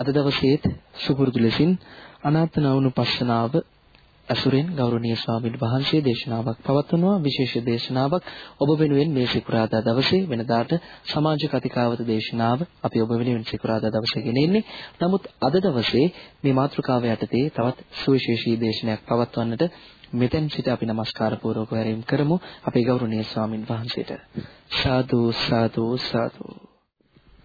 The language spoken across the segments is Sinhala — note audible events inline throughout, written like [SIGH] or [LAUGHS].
අද දවසේත් සුපුරුදු ලෙසින් අනාත්මනවනුපස්සනාව අසුරෙන් ගෞරවනීය ස්වාමීන් වහන්සේ දේශනාවක් පවත්වනවා. විශේෂ දේශනාවක් ඔබ වෙනුවෙන් මේ සිකුරාදා දවසේ වෙනදාට සමාජ කතිකාවත දේශනාව අපි ඔබ වෙනුවෙන් සිකුරාදා දවසේ ගෙනෙන්නේ. නමුත් අද දවසේ මේ මාතෘකාව යටතේ තවත් සුවිශේෂී දේශනයක් පවත්වන්නට මෙතෙන් සිට අපි নমස්කාර පූර්වක වැරීම් කරමු. අපේ ගෞරවනීය ස්වාමින් වහන්සේට. සාදු සාදු සාදු.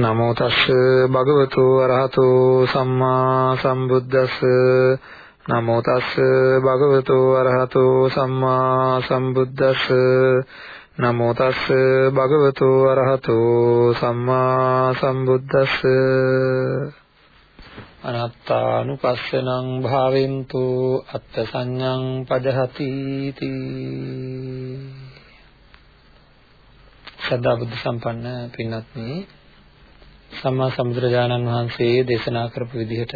නමෝ තස්ස භගවතු අරහතෝ සම්මා සම්බුද්දස්ස. නමෝ තස්ස භගවතු අරහතෝ සම්මා සම්බුද්දස්ස. නමෝ තස්ස භගවතු අරහතෝ සම්මා සම්බුද්දස්ස. අනත්තානුපස්සනං භාවෙන්තු අත්ථ සංඤං පදහති තී සදා බුද්ධ සම්පන්න පින්වත්නි සම්මා සම්බුදුරජාණන් වහන්සේ දේශනා කරපු විදිහට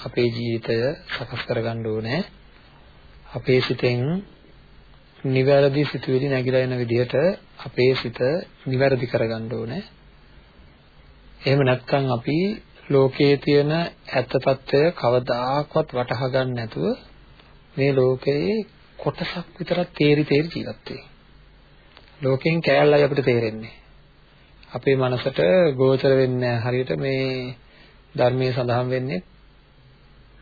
අපේ ජීවිතය සකස් කරගන්න ඕනේ. අපේ සිතෙන් නිවැරදි සිතුවිලි නැగిලා එන විදිහට අපේ සිත නිවැරදි කරගන්න ඕනේ. එහෙම නැත්නම් අපි ලෝකයේ තියෙන ඇත්ත తত্ত্বය කවදාකවත් වටහා ගන්න නැතුව මේ ලෝකයේ කොටසක් විතරක් තේරි තේරි ජීවත් වෙයි. ලෝකෙන් කෑල්ලයි අපිට තේරෙන්නේ. අපේ මනසට ගෝචර වෙන්නේ හරියට මේ ධර්මයේ සඳහන් වෙන්නේ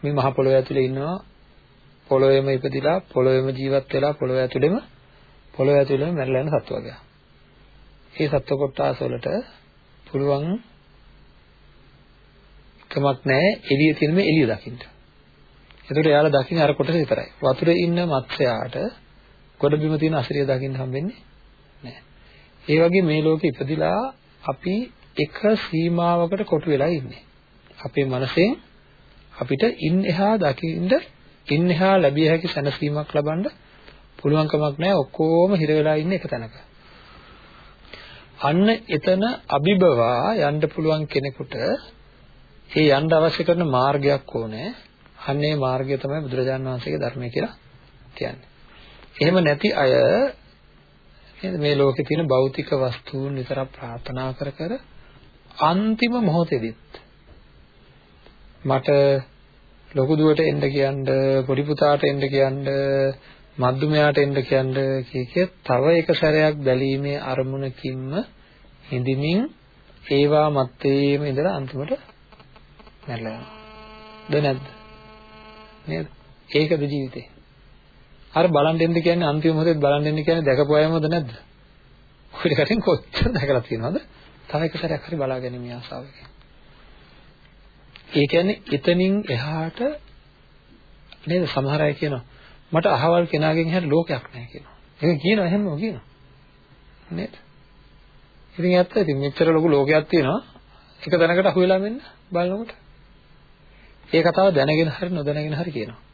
මේ මහ පොළොව ඇතුලේ ඉන්නවා පොළොවේම ඉපදිලා පොළොවේම ජීවත් වෙලා පොළොව ඇතුලේම පොළොව ඇතුලේම මැරලා යන සත්ව වර්ගයක්. මේ සත්ව කොටස් වලට පුළුවන් කමක් නැහැ එළිය තියෙන මේ එළිය දකින්න. ඒකට එයාලා දකින්නේ අර කොටස විතරයි. වතුරේ ඉන්න මත්ස්‍යයාට ගොඩ බිම තියෙන අසිරිය දකින්න හම්බෙන්නේ නැහැ. ඒ වගේ මේ ලෝකෙ ඉපදිලා අපි එක සීමාවකට කොටු වෙලා ඉන්නේ. අපේ මනසෙන් අපිට ඉන් එහා දකින්න ඉන් එහා ලැබිය හැකි සැනසීමක් ලබන්න පුළුවන් කමක් නැහැ ඔක්කොම හිර වෙලා ඉන්නේ එක තැනක. අන්න එතන අභිබවා යන්න පුළුවන් කෙනෙකුට ඒ යන්න අවශ්‍ය කරන මාර්ගයක් ඕනේ. අන්නේ මාර්ගය තමයි බුදුරජාණන් වහන්සේගේ ධර්මය කියලා කියන්නේ. එහෙම නැති අය නේද මේ ලෝකේ තියෙන භෞතික වස්තුන් විතරක් ප්‍රාර්ථනා කර කර අන්තිම මොහොතේදීත් මට ලොකු දුවට එන්න කියන්න පොඩි පුතාට එන්න කියන්න මද්දුමයාට එන්න කියන්න කීකේ තව එක සැරයක් බැලීමේ අරමුණකින්ම හිඳමින් ඒවා මැත්තේම ඉඳලා අන්තිමට මැරලා යනවා. නැද්ද? නේද? ඒකද ජීවිතේ. අර බලන් දෙන්න කියන්නේ අන්තිම මොහොතේ බලන් දෙන්න කියන්නේ දැකපු අයමද නැද්ද? ඔය කටින් කොච්චර දැකලා තියෙනවද? තව එක සැරයක් හරි බලා ගැනීම ආසාවකින්. ඒ කියන්නේ එතනින් එහාට නේද සමහර අය කියනවා මට අහවල් කෙනාගෙන් හැර ලෝකයක් නැහැ කියනවා. ඒක කියනවා එහෙමම කියනවා. නේද? ඉතින් ඇත්ත ඉතින් මෙච්චර ලොකු ලෝකයක් තියෙනවා එක තැනකට අහු වෙලා මෙන්න බලනකොට. ඒ කතාව දැනගෙන හරි නොදැනගෙන හරි කියනවා.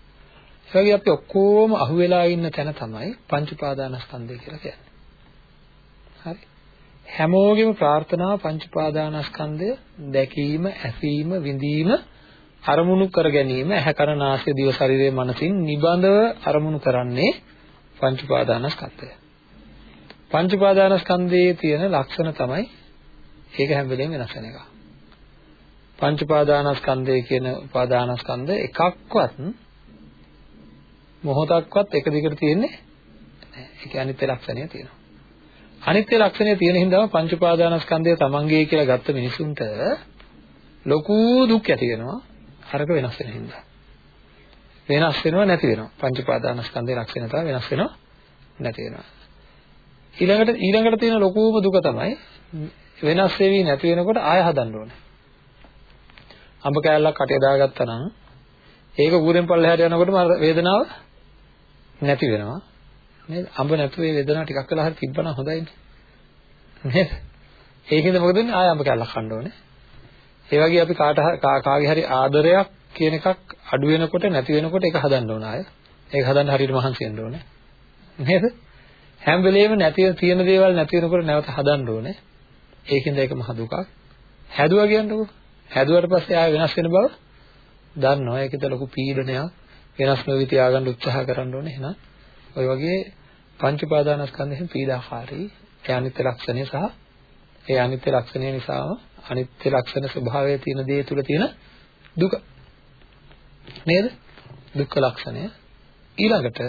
ඒ වගේ අපි ඔක්කොම අහුවෙලා ඉන්න තැන තමයි පංච උපාදානස්කන්ධය කියලා කියන්නේ. හරි. හැමෝගෙම ප්‍රාර්ථනාව පංච උපාදානස්කන්ධය දැකීම, ඇසීම, විඳීම අරමුණු කර ගැනීම ඇහැ කන නාසය දිව ශරීරය මනසින් නිබඳව අරමුණු කරන්නේ පංච උපාදානස්කන්ධය. පංච උපාදානස්කන්ධයේ තියෙන ලක්ෂණ තමයි ඒක හැම වෙලෙම වෙනස් වෙන එක. පංච උපාදානස්කන්ධය කියන උපාදානස්කන්ධ එකක්වත් මොහොතක්වත් එක දිගට තියෙන්නේ නැහැ. ඒකේ අනිත්‍ය ලක්ෂණය තියෙනවා. අනිත්‍ය ලක්ෂණය තියෙන හින්දාම පංච උපාදානස්කන්ධය තමන්ගේ කියලා ගත්ත මිනිසුන්ට ලොකු දුක් ඇති වෙනවා. අරක වෙනස් වෙන හින්දා. වෙනස් වෙනව නැති වෙනවා. පංච උපාදානස්කන්ධයේ ලක්ෂණ තමයි වෙනස් වෙනව නැති වෙනවා. ඊළඟට ඊළඟට තියෙන ලොකුම දුක තමයි වෙනස් වෙවි නැති වෙනකොට ආය හදන්න ඕනේ. අඹ කෑල්ලක් කටේ දාගත්තා නම් ඒක ඌරෙන් පල්ලෙහාට යනකොටම වේදනාව නැති වෙනවා නේද අඹ නැතුව ඒ වේදනාව ටිකක් වෙලා හරි තිබ්බනම් හොඳයිනේ නේද ඒකෙන්ද මොකද වෙන්නේ ආය අඹ කැල්ලක් කන්න ඕනේ ඒ වගේ අපි කාට කාගේ හරි ආදරයක් කියන එකක් අඩු වෙනකොට නැති වෙනකොට ඒක හදන්න ඕන අය. ඒක හදන්න හරියට මහන්සි වෙන්න ඕනේ. නේද? හැම වෙලෙම නැති තියෙන දේවල් නැති වෙනකොට නැවත හදන්න ඕනේ. ඒකින්ද ඒක මහ දුකක්. හැදුවා කියන්නකෝ. හැදුවට පස්සේ ආය වෙනස් වෙන බව දන්නවා. ඒකද ලොකු පීඩනයක්. වෙනස් නොවි තියාගන්න උත්සාහ කරන්න ඕනේ. එහෙනම්. ওই වගේ පංච උපාදානස්කන්ධයෙන් පීඩාකාරී ඒ අනිත්‍ය ලක්ෂණය සහ ඒ අනිත්‍ය ලක්ෂණය නිසාම අනිත්‍ය ලක්ෂණ ස්වභාවය තියෙන දේ තුල තියෙන දුක. නේද? දුක්ඛ ලක්ෂණය. ඊළඟට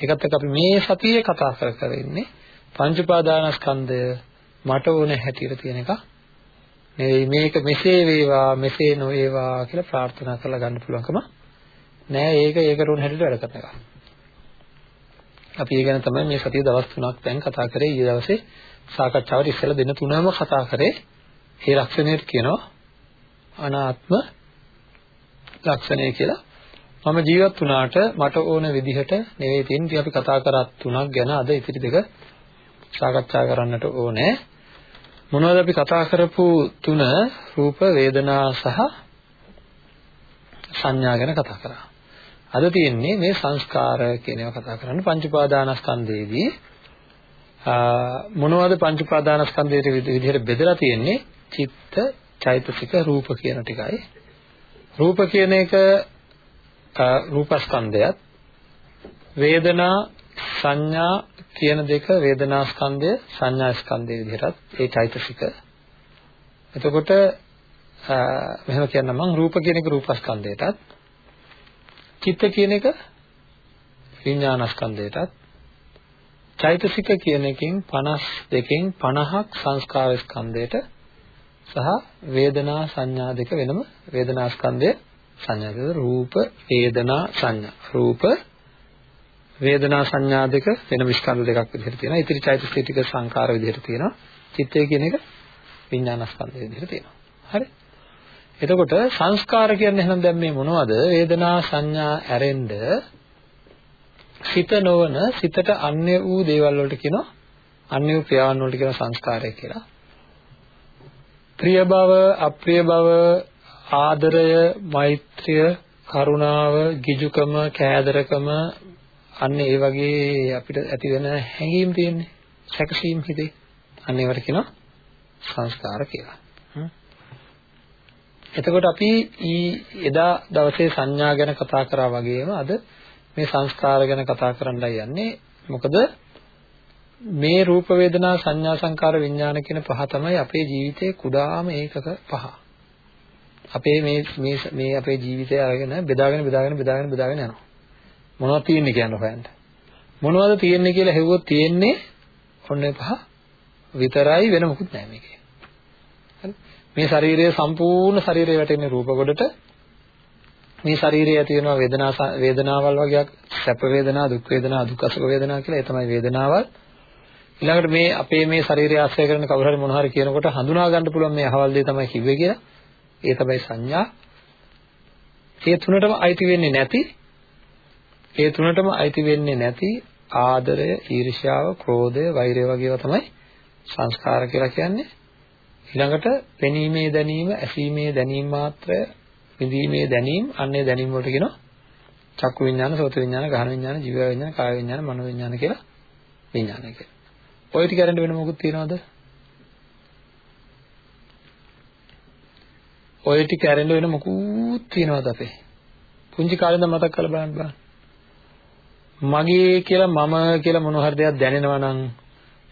ඒකත් එක්ක අපි මේ සතියේ කතා කර කර ඉන්නේ පංච උපාදානස්කන්ධය මට ඕන හැටියට තියෙන එක. නෙවෙයි මේක මෙසේ වේවා මෙසේ නොවේවා කියලා ප්‍රාර්ථනා කරලා ගන්න පුළුවන්කම නෑ ඒක ඒකට ඕන හැටියට වැඩ කරන එක. අපි ඒ ගැන තමයි මේ සතිය දවස් 3ක් දැන් කතා කරේ ඊයේ දවසේ සාකච්ඡාවට ඉස්සෙල්ලා දෙන තුනම කතා කරේ ඒ ලක්ෂණයට කියනවා අනාත්ම ලක්ෂණය කියලා. මම ජීවත් වුණාට මට ඕන විදිහට නෙවෙයි තියෙන්නේ. අපි කතා කරත් තුනක් ගැන අද ඉතිරි දෙක සාකච්ඡා කරන්නට ඕනේ. මොනවද අපි කතා කරපු තුන රූප වේදනා සහ සංඥා ගැන කතා කරා. අද තියෙන්නේ මේ සංස්කාර කියන ඒවා කතා කරන්න. පංච උපාදානස්කන්ධයේදී මොනවද පංච උපාදානස්කන්ධයේ විදිහට බෙදලා තියෙන්නේ? චිත්ත චෛතසික රූප කියන ටිකයි. රූප කියන එක රූපස්කන්ධයත්. වේදනා සංඥා කියන දෙක වේදනා ස්කන්ධය සංඥා ස්කන්ධය විදිහටත්. ඒ චෛතසික. එතකොට මෙහෙම කියන්නම් මම රූප කියන එක රූපස්කන්ධයටත්. චිත්ත කියන එක විඥානස්කන්ධයටත් චෛතසික කියන එකෙන් 52කින් 50ක් සංස්කාර ස්කන්ධයට සහ වේදනා සංඥා දෙක වෙනම වේදනා ස්කන්ධය සංඥා දෙක රූප වේදනා සංඥා රූප වේදනා සංඥා දෙක වෙනම ස්කන්ධ දෙකක් විදිහට තියෙනවා. ඉතිරි චෛතසික ටික සංකාර විදිහට තියෙනවා. චිත්තය කියන එක විඥාන ස්කන්ධය විදිහට තියෙනවා. හරි? එතකොට සංස්කාර කියන්නේ එහෙනම් දැන් මේ මොනවද? වේදනා සංඥා ඇරෙන්න සිත නොවන සිතට අන්‍ය වූ දේවල් වලට කියනවා අන්‍ය වූ ක්‍රියාවන් වලට කියනවා සංස්කාරය කියලා. ප්‍රිය බව, අප්‍රිය බව, ආදරය, මෛත්‍රිය, කරුණාව, ගිජුකම, කෑදරකම අන්න ඒ වගේ අපිට ඇති වෙන හැඟීම් තියෙන්නේ. සැකසීම් හිතේ. අන්න ඒවට කියනවා සංස්කාර කියලා. එතකොට අපි ඊ එදා දවසේ සංඥා ගැන කතා කරා වගේම අද මේ සංස්කාර ගැන කතා කරන්නයි යන්නේ. මොකද මේ රූප වේදනා සංඥා සංකාර විඥාන කියන පහ තමයි අපේ ජීවිතයේ කුඩාම ඒකක පහ. අපේ මේ මේ මේ අපේ ජීවිතය අරගෙන බෙදාගෙන බෙදාගෙන බෙදාගෙන බෙදාගෙන යනවා. මොනවද තියෙන්නේ කියන්න හොයන්න. මොනවද තියෙන්නේ කියලා හෙව්වොත් තියෙන්නේ ඔන්න පහ විතරයි වෙන මොකුත් නැහැ මේකේ. හරි. මේ ශරීරයේ සම්පූර්ණ ශරීරය වැටෙන්නේ රූප කොටට. මේ ශරීරයේ ඇති වෙන වේදනා වේදනාවල් වගේක් සැප වේදනා දුක් වේදනා දුක් අසුඛ වේදනා කියලා ඒ තමයි වේදනාවල්. ඊළඟට මේ අපේ මේ ශරීරය ආශ්‍රය කරන කවුරු හරි මොනවා හරි කියනකොට හඳුනා ගන්න පුළුවන් මේ අහවල් දේ තමයි කිව්වේ කියලා. ඒ තමයි සංඥා. ඒ තුනටම අයිති වෙන්නේ නැති ඒ තුනටම අයිති වෙන්නේ නැති ආදරය, ඊර්ෂ්‍යාව, ක්‍රෝධය, වෛරය වගේ ඒවා තමයි සංස්කාර කියලා කියන්නේ. ඊළඟට පෙනීමේ දැනීම, ඇසීමේ දැනීම මාත්‍රය, විඳීමේ දැනීම, අන්නේ දැනීම වලට කියනවා චක්කු විඥාන, සෝත විඥාන, ගහන විඥාන, ජීව විඥාන, කාය විඥාන, මනෝ විඥාන කියලා විඥාන කියලා. ඔය ටික අරන් වෙන මොකුත් තියනවද? ඔය ටික ඇරෙන්න වෙන මොකුත් තියනවද අපේ? පුංචි කාලේ ඉඳන් මතක් කරලා බලන්න බලන්න. මගේ කියලා මම කියලා මොන හරි දෙයක් දැනෙනවා නම්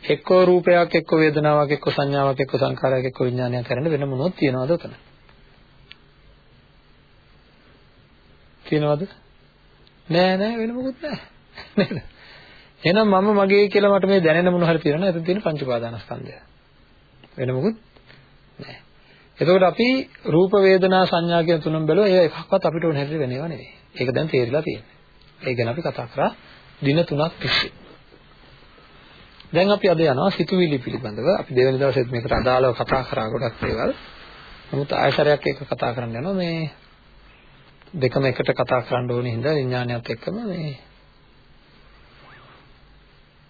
එක්කෝ රූපයක් එක්කෝ වේදනාවක් එක්කෝ සංඥාවක් එක්කෝ සංකාරයක් එක්කෝ විඥානයක් කරන්න වෙන මොනවද තියනවද උතන? තියනවද? නෑ නෑ වෙන මොකුත් නෑ. නේද? එහෙනම් මම මගේ කියලා මට මේ දැනෙන මොන හරි තියෙනවා එතන තියෙන පංච උපාදානස්කන්ධය. වෙන මොකුත් නෑ. එතකොට අපි රූප වේදනා සංඥා කියන තුනම බැලුවා ඒ එකක්වත් අපිට ඕන හැටියට වෙනව නෙවෙයි. ඒක දැන් තේරිලා තියෙනවා. ඒ ගැන අපි කතා කරා දින තුනක් තිස්සේ. දැන් අපි අද යනවා සිතුවිලි පිළිබඳව. අපි දෙවෙනි දවසෙත් මේකට අදාළව කතා කරා ගොඩක් දේවල්. නමුත් ආයසරයක් එක කතා කරන්න යනවා මේ දෙකම එකට කතා කරන්න ඕනේ හින්දා විඥානයත් එක්කම මේ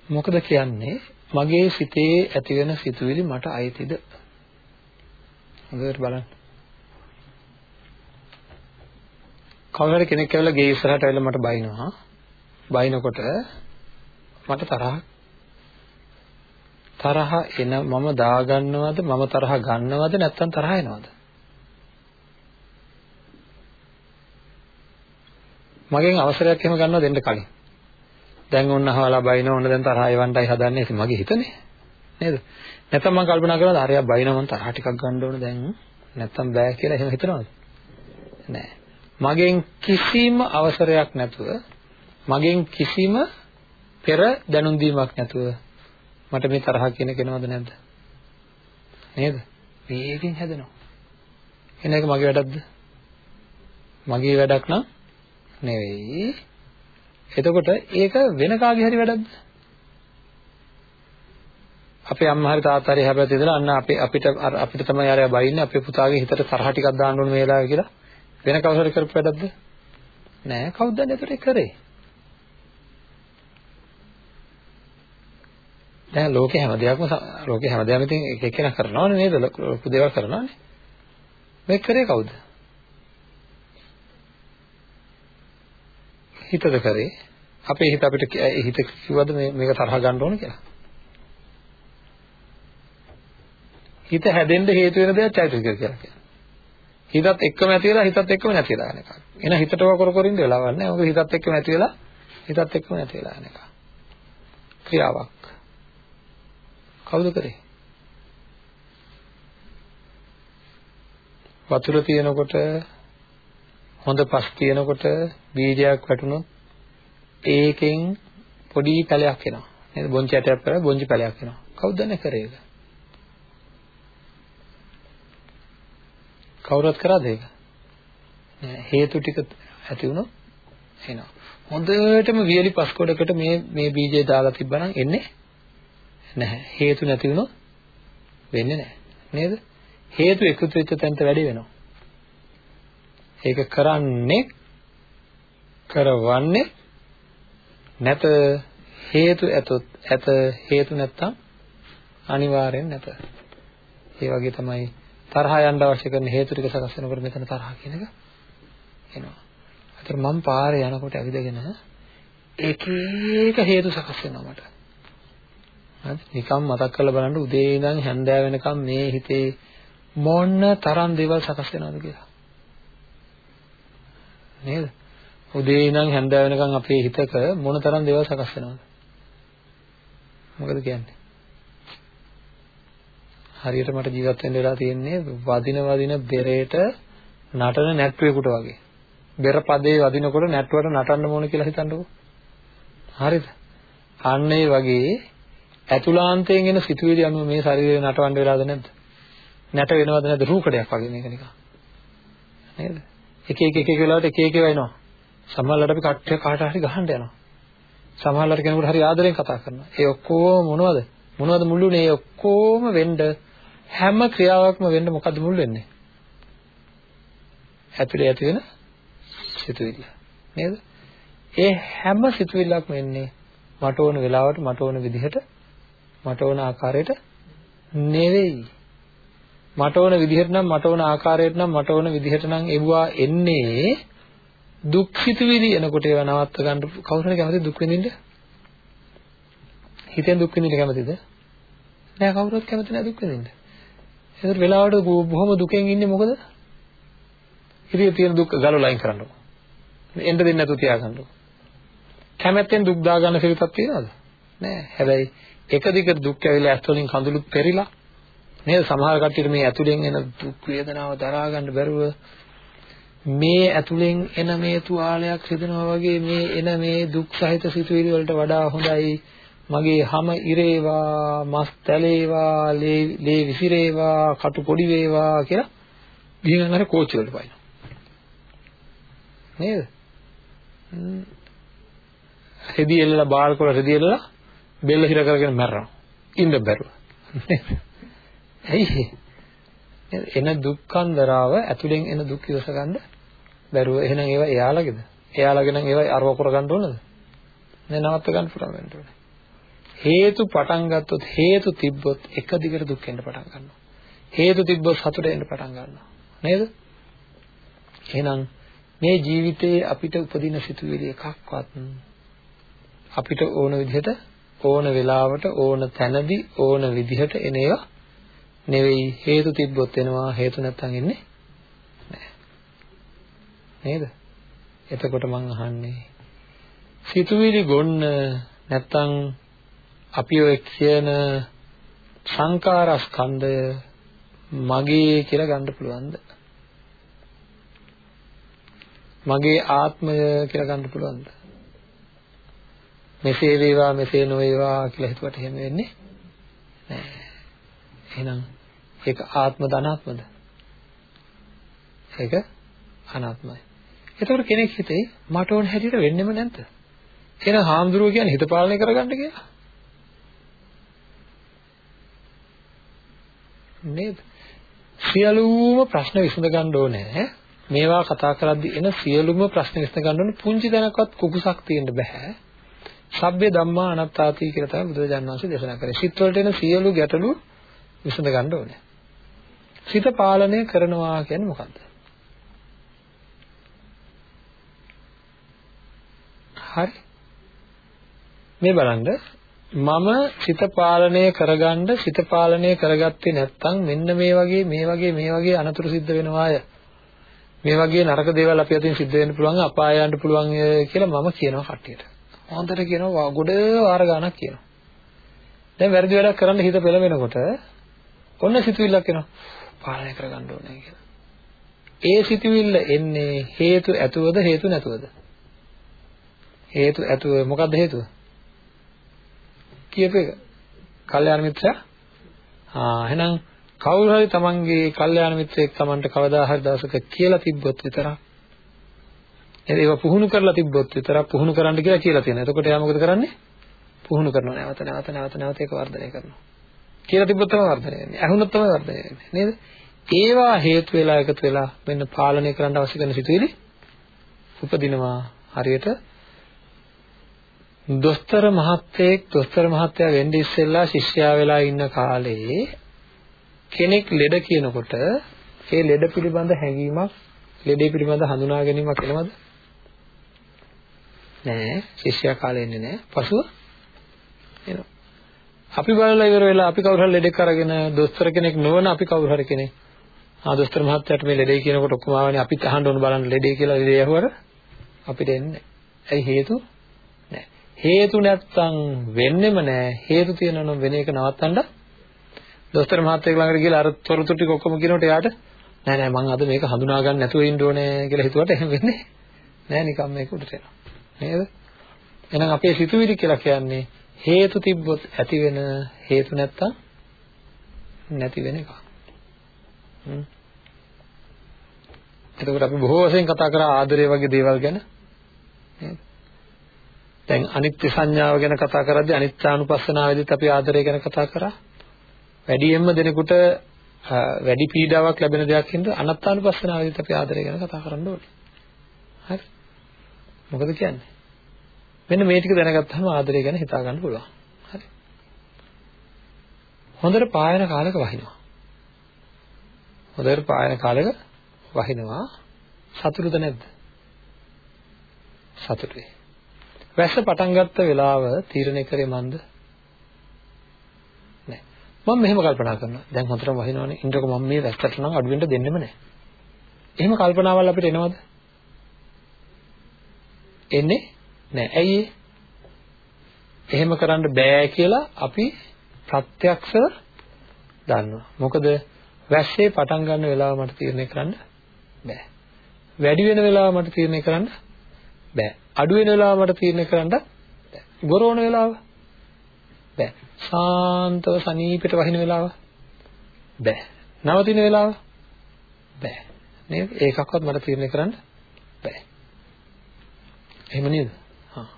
මොකද කියන්නේ මගේ සිතේ ඇතිවෙන සිතුවිලි මට අයිතිද? හොඳට බලන්න. කවුරු හරි කෙනෙක් ඇවිල්ලා ගේ ඉස්සරහට ඇවිල්ලා මට බයිනවා. බයිනකොට මට තරහ තරහ එන මම දාගන්නවද මම තරහ ගන්නවද නැත්නම් තරහ එනවද? මගෙන් අවසරයක් එහෙම ගන්නව දෙන්න කලින්. දැන් ඔන්න අහලා බයින ඕන දැන් තරහ එවන්නයි හදන්නේ ඉතින් මගේ හිතනේ. නේද? නැත්නම් මම කල්පනා කරනවා හරියක් බයින මම තරහ ටිකක් ගන්න ඕන දැන් නැත්නම් බෑ කියලා එහෙම හිතනවද? නෑ. මගෙන් කිසිම අවසරයක් නැතුව මගෙන් කිසිම පෙර දැනුම් දීමක් නැතුව මට මේ තරහ කියන කෙනවද නැද්ද? නේද? මේකෙන් හැදෙනවා. එන එක මගේ වැඩක්ද? මගේ වැඩක් නම් නෙවෙයි. එතකොට ඒක වෙන කාගේ හරි වැඩක්ද? අපේ අම්මා හරි තාත්තා හරි හැබැයි ඉඳලා අන්න අපේ අපිට අපිට තමයි යාරයා බයින්නේ අපේ පුතාගේ හිතට තරහ ටිකක් දාන්න ඕන මේ වෙලාවේ කියලා වෙන කවුරු හරි කරපු වැඩක්ද? නෑ කවුද දන්නේ ඒතර කරේ? දැන් ලෝකේ හැම දෙයක්ම ලෝකේ හැම දෙයක්ම ඉතින් එක එක්කෙනා කරනවනේ නේද? ලොකු දේවල් කරනවනේ. මේක කරේ කවුද? හිතද කරේ? අපේ හිත අපිට හිත කිව්වද මේක තරහ ගන්න ඕන කියලා? හිත හැදෙන්න හේතු වෙන දේක් චෛතසික කියලා කියනවා. හිතත් එක්කම ඇති වෙලා හිතත් එක්කම නැති වෙලා යන එක. එන හිතට කර කර ඉන්න වෙලාවක් නැහැ. මොකද හිතත් එක්කම ඇති වෙලා හිතත් එක්කම නැති වෙලා යන එක. ක්‍රියාවක්. කවුද කරේ? වතුර තියෙනකොට හොඳ පස් තියෙනකොට බීජයක් වැටුණොත් ඒකෙන් පොඩි පැලයක් එනවා. නේද? බොංචි ඇටයක් කරලා බොංචි පැලයක් එනවා. කවුද දන්නේ කරේ ඒක? කවුරුත් කරාද ඒක? නෑ හේතු ටික ඇති වුණොත් එනවා. හොඳටම වියලි පස් කොටකට මේ මේ බීජය දාලා තිබ්බනම් එන්නේ නැහැ. හේතු නැති වුණොත් වෙන්නේ නැහැ. නේද? හේතු එකතු වෙච්ච තැනට වැඩි වෙනවා. ඒක කරන්නේ කරවන්නේ නැත හේතු ඇතොත් ඇත හේතු නැත්තම් අනිවාර්යෙන් නැත. ඒ වගේ තමයි තරහ යන්න අවශ්‍ය කරන හේතු ටික සකස් වෙනකොට මෙතන තරහ කියන එක එනවා. අතර මම පාරේ යනකොට ඇවිදගෙන එක එක හේතු සකස් වෙනවා මට. හරි නිකම් මතක් කරලා බලන්න උදේ ඉඳන් හැන්දෑව වෙනකම් මේ හිතේ මොන තරම් දේවල් සකස් වෙනවද කියලා. නේද? උදේ ඉඳන් හැන්දෑව වෙනකම් අපේ හිතක මොන තරම් දේවල් සකස් වෙනවද? මොකද කියන්නේ? හරියට මට ජීවත් වෙන්න වෙලා තියෙන්නේ වදින වදින බෙරේට නටන නැට්ටුවෙකුට වගේ. බෙර පදේ වදිනකොට නැට්ටුවට නටන්න ඕන කියලා හිතන්නකෝ. හරිද? අන්න ඒ වගේ ඇතුලාන්තයෙන් එන සිතුවිලි අනුව මේ ශරීරය නටවන්න වෙලාද නැද්ද? නැට වෙනවද නැද්ද? රූකඩයක් වගේ මේක නිකන්. නේද? එක එක එක එක වෙලාවට එක එක ඒවා එනවා. සමහරවිට අපි කට්ටිය කාට හරි ගහන්න යනවා. සමහරවිට කෙනෙකුට හරි ආදරෙන් කතා කරනවා. ඒ ඔක්කොම මොනවද? මොනවද මුල්ුනේ? ඒ ඔක්කොම වෙන්න හැම ක්‍රියාවක්ම වෙන්න මොකද්ද මුල් වෙන්නේ? ඇතුලේ ඇති වෙන සිතුවිල්ල. නේද? ඒ හැම සිතුවිල්ලක්ම එන්නේ මට ඕන වෙලාවට මට ඕන විදිහට මට ඕන ආකාරයට නෙවෙයි. මට ඕන විදිහට නම් මට ඕන ආකාරයට නම් මට ඕන විදිහට නම් එවුවා එන්නේ දුක් සිතුවිලි එනකොට ඒවා නවත්ත ගන්න කවුරු හරි කැමතිද දුක් විඳින්න? හිතෙන් දුක් විඳින්න කැමතිද? නෑ කවුරුත් කැමති නෑ දුක් විඳින්න. ඒකට වෙලාවට බොහොම දුකෙන් ඉන්නේ මොකද? ඉතින් තියෙන දුක් ගලවලා අයින් කරන්නකො. එන්න දෙන්නේ නැතුව තියාගන්නකො. කැමැත්තෙන් දුක් දාගන්න සිරිතක් තියනවද? නෑ. හැබැයි එක දිගට දුක් ඇවිල්ලා ඇස් වලින් කඳුළුත් පෙරිලා නේද? සමහර කට්ටියට මේ ඇතුලෙන් එන දුක් වේදනාව දරා ගන්න බැරුව මේ ඇතුලෙන් එන මේ තුවාලයක් රිදෙනවා වගේ මේ එන මේ දුක් සහිත සිතුවිලි වලට වඩා හොඳයි. මගේ හැම ඉරේවා මස් තැලේවා ලේ විසිරේවා කටු පොඩි වේවා කියලා ගිහින් අර කෝච්චි වලට පයින්නවා නේද? රෙදි එල්ලලා බාල් කොළ රෙදි එල්ලලා බෙල්ල හිර කරගෙන මැරෙනවා. ඉන්න බැරුව. ඇයි? එන දුක්ඛන්දරාව ඇතුලෙන් එන දුක් ඉවස ගන්න බැරුව. එහෙනම් ඒවා එයාලගේද? එයාලගේ නම් ඒවා අරව කරගන්න ඕනද? නේ නවත්ත ගන්න පුළුවන් වෙන්න ඕනේ. හේතු පටන් ගත්තොත් හේතු තිබ්බොත් එක දිගට දුක් එන්න පටන් ගන්නවා. හේතු තිබ්බොත් සතුට එන්න පටන් ගන්නවා. නේද? එහෙනම් මේ ජීවිතයේ අපිට උපදින සිතුවිලි එකක්වත් අපිට ඕන විදිහට ඕන වෙලාවට ඕන තැනදී ඕන විදිහට එන ඒවා නෙවෙයි හේතු තිබ්බොත් එනවා හේතු නැත්තම් එන්නේ නැහැ නේද එතකොට මං අහන්නේ සිතුවිලි ගොන්න නැත්තම් අපි ඔය කියන සංකාර ස්කන්ධය මගේ කියලා ගන්න පුළුවන්ද? මගේ ආත්මය කියලා ගන්න පුළුවන්ද? මෙසේ වේවා මෙසේ නොවේවා කියලා හිතුවට එහෙම වෙන්නේ නෑ. එහෙනම් ඒක ආත්ම ධනාත්මද? ඒක අනාත්මයි. එතකොට කෙනෙක් හිතේ මට ඕන හැටියට වෙන්නෙම නැද්ද? එහෙනම් හාමුදුරුවෝ කියන්නේ හිත පාලනය කරගන්න කියලා. නේද? සියලුම ප්‍රශ්න විසඳ ගන්න ඕනේ. මේවා කතා කරද්දී එන සියලුම ප්‍රශ්න විසඳ ගන්න ඕනේ පුංචි දැනක්වත් කුකුසක් තියෙන්න බෑ. සබ්බේ ධම්මා අනාත්තාති කියලා තමයි බුදුරජාණන් වහන්සේ දේශනා කරේ. සිත් වලට එන සියලු ගැටලු විසඳ ගන්න ඕනේ. සිත පාලනය කරනවා කියන්නේ මොකද්ද? හරි. මේ බලන්න මම සිත පාලනය කරගන්න සිත පාලනය කරගත්තේ නැත්නම් මෙන්න මේ වගේ මේ වගේ මේ වගේ අනතුරු සිද්ධ වෙනවාය මේ වගේ නරක දේවල් අපි අතින් සිද්ධ වෙන්න පුළුවන් අපාය යන්න පුළුවන් කියලා මම කියනවා කට්ටියට හොඳට කියනවා ගොඩ වාර ගාණක් කියනවා. දැන් වැරදි වැඩක් කරන්න හිත පෙළවෙනකොට ඔන්න සිතුවිල්ලක් එනවා. පාලනය කරගන්න ඕනේ කියලා. ඒ සිතුවිල්ල එන්නේ හේතු ඇතුවද හේතු නැතුවද? හේතු ඇතුව මොකක්ද හේතුව? කියප එක. කල්යාණ මිත්‍රා. ආ එහෙනම් කවුරු හරි තමන්ගේ කල්යාණ මිත්‍රයෙක් තමන්ට කවදා හරි දවසක කියලා තිබ්බොත් විතරක් ඒක පුහුණු කරලා තිබ්බොත් විතරක් පුහුණු කරන්න කියලා කියලා තියෙනවා. එතකොට එයා මොකද කරන්නේ? පුහුණු කරනවා නැවත නැවත නැවත නැවත ඒක වර්ධනය කරනවා. කියලා තිබ්බොත් තමයි වර්ධනය වෙන්නේ. අහුනොත් තමයි වර්ධනය වෙන්නේ. නේද? ඒවා හේතු වෙලා එකතු වෙලා මෙන්න පාලනය කරන්න අවශ්‍ය කරන සිතුවිලි උපදිනවා. හරියට දොස්තර මහත්තයෙක් දොස්තර මහත්තයා වෙන්න ඉස්සෙල්ලා ශිෂ්‍යයා වෙලා ඉන්න කාලේ කෙනෙක් ලෙඩ කියනකොට ඒ ලෙඩ පිළිබඳ හැඟීමක් ලෙඩේ පිළිබඳ හඳුනා ගැනීමක් එනවද? නෑ ශිෂ්‍යයා කාලේ ඉන්නේ නෑ. පසුව එනවා. අපි බලලා ඉවර වෙලා අපි කවුරු හරි ලෙඩෙක් අරගෙන දොස්තර කෙනෙක් නොවන අපි කවුරු හරි කෙනෙක් ආ දොස්තර මහත්තයාට මේ ලෙඩේ කියනකොට ඔක්කොම ආවනේ අපිත් අහන්න ඕන බලන්න ලෙඩේ කියලා ලෙඩේ ඇහුවර අපිට එන්නේ. ඇයි හේතුව? හේතු නැත්තම් වෙන්නෙම නෑ හේතු තියෙනවා නම් වෙන එක නවත්තන්න දොස්තර මහත්තයෙක් ළඟට ගිහලා අර තොරතුරු ටික ඔක්කොම කියනකොට එයාට නෑ නෑ මං අද මේක හඳුනා ගන්න නැතුව ඉන්න ඕනේ කියලා හිතුවට එහෙම වෙන්නේ නෑ නිකම් මේක උඩට එනවා නේද එහෙනම් අපේ සිතුවිලි කියලා කියන්නේ හේතු තිබ්බොත් ඇති වෙන හේතු නැත්තම් නැති වෙන එක එතකොට අපි බොහෝ වශයෙන් කතා කරා ආදරය වගේ දේවල් ගැන නේද දැන් අනිත්‍ය සංඥාව ගැන කතා කරද්දී අනිත්‍යානුපස්සනාවේදීත් අපි ආදරය ගැන කතා කරා. වැඩියෙන්ම දෙනෙකුට වැඩි පීඩාවක් ලැබෙන දෙයක් හින්දා අනත්තානුපස්සනාවේදීත් අපි ආදරය ගැන කතා කරන්න ඕනේ. හරි. මොකද කියන්නේ? මෙන්න මේ ටික දැනගත්තාම ආදරය ගැන හිතා ගන්න පුළුවන්. හරි. හොඳට පායන කාලයක වහිනවා. හොඳට පායන කාලයක වහිනවා. සතුටුද නැද්ද? සතුටුයි. වැස්ස පටන් ගත්ත වෙලාව තීරණය කරේ මන්ද? නෑ. මම මෙහෙම කල්පනා කරනවා. දැන් හොඳටම වහිනවනේ. ඉන්නකො මම මේ වැස්සට නම් අඩු වෙන්න දෙන්නෙම නෑ. එහෙම කල්පනාවල් අපිට එනවද? එන්නේ නෑ. ඇයි එහෙම කරන්න බෑ කියලා අපි ප්‍රත්‍යක්ෂව දන්නවා. මොකද වැස්සේ පටන් ගන්න වෙලාව මට තීරණය කරන්න බෑ. වැඩි වෙන වෙලාව මට තීරණය කරන්න බෑ. අඩු වෙන වෙලාව මට තීරණය කරන්න බෑ. ගොරවන වෙලාව බෑ. සාන්තව සනීපෙට වහින වෙලාව බෑ. නවතින වෙලාව බෑ. නේද? ඒකක්වත් මට තීරණය කරන්න බෑ. එහෙම නේද? හා.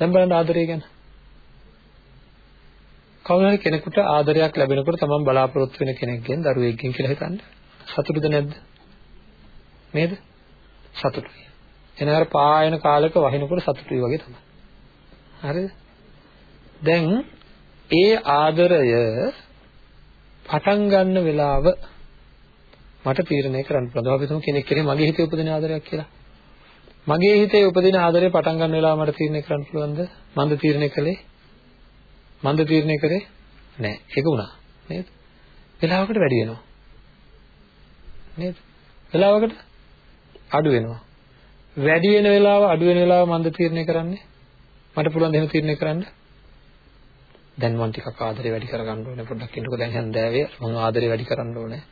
දැන් බලන්න ආදරය ගැන. කවුරු හරි කෙනෙකුට ආදරයක් ලැබෙනකොට තමන් බලාපොරොත්තු වෙන කෙනෙක්ගෙන් දරුවෙක්ගෙන් කියලා හිතන්න. සතුටුද නැද්ද? නේද? සතුටුයි. එන අර පායන කාලෙක වහිනකොට සතුටුයි වගේ තමයි. හරිද? දැන් ඒ ආදරය පටන් ගන්න වෙලාව මට තීරණය කරන්න පුළුවන්. අපි හිතමු කෙනෙක් කෙරේ මගේ හිතේ උපදින ආදරයක් කියලා. මගේ හිතේ උපදින ආදරේ පටන් ගන්න වෙලාව මට තීරණය කරන්න පුළුවන්ද? මන්ද තීරණය කළේ? මන්ද තීරණය කරේ? නෑ. ඒක වුණා. නේද? වෙලාවකට වැඩි වෙනවා. නේද? වෙලාවකට අඩු වෙනවා. වැඩි වෙන වෙලාව අඩු වෙන වෙලාව මන්ද තීරණය කරන්නේ? මට පුළුවන් දෙහෙම තීරණය කරන්න. දැන් මම ටිකක් ආදරේ වැඩි කරගන්න ඕනේ පොඩ්ඩක් ඉන්නකෝ දැන් හැන්දෑවේ මම ආදරේ වැඩි කරන්න ඕනේ.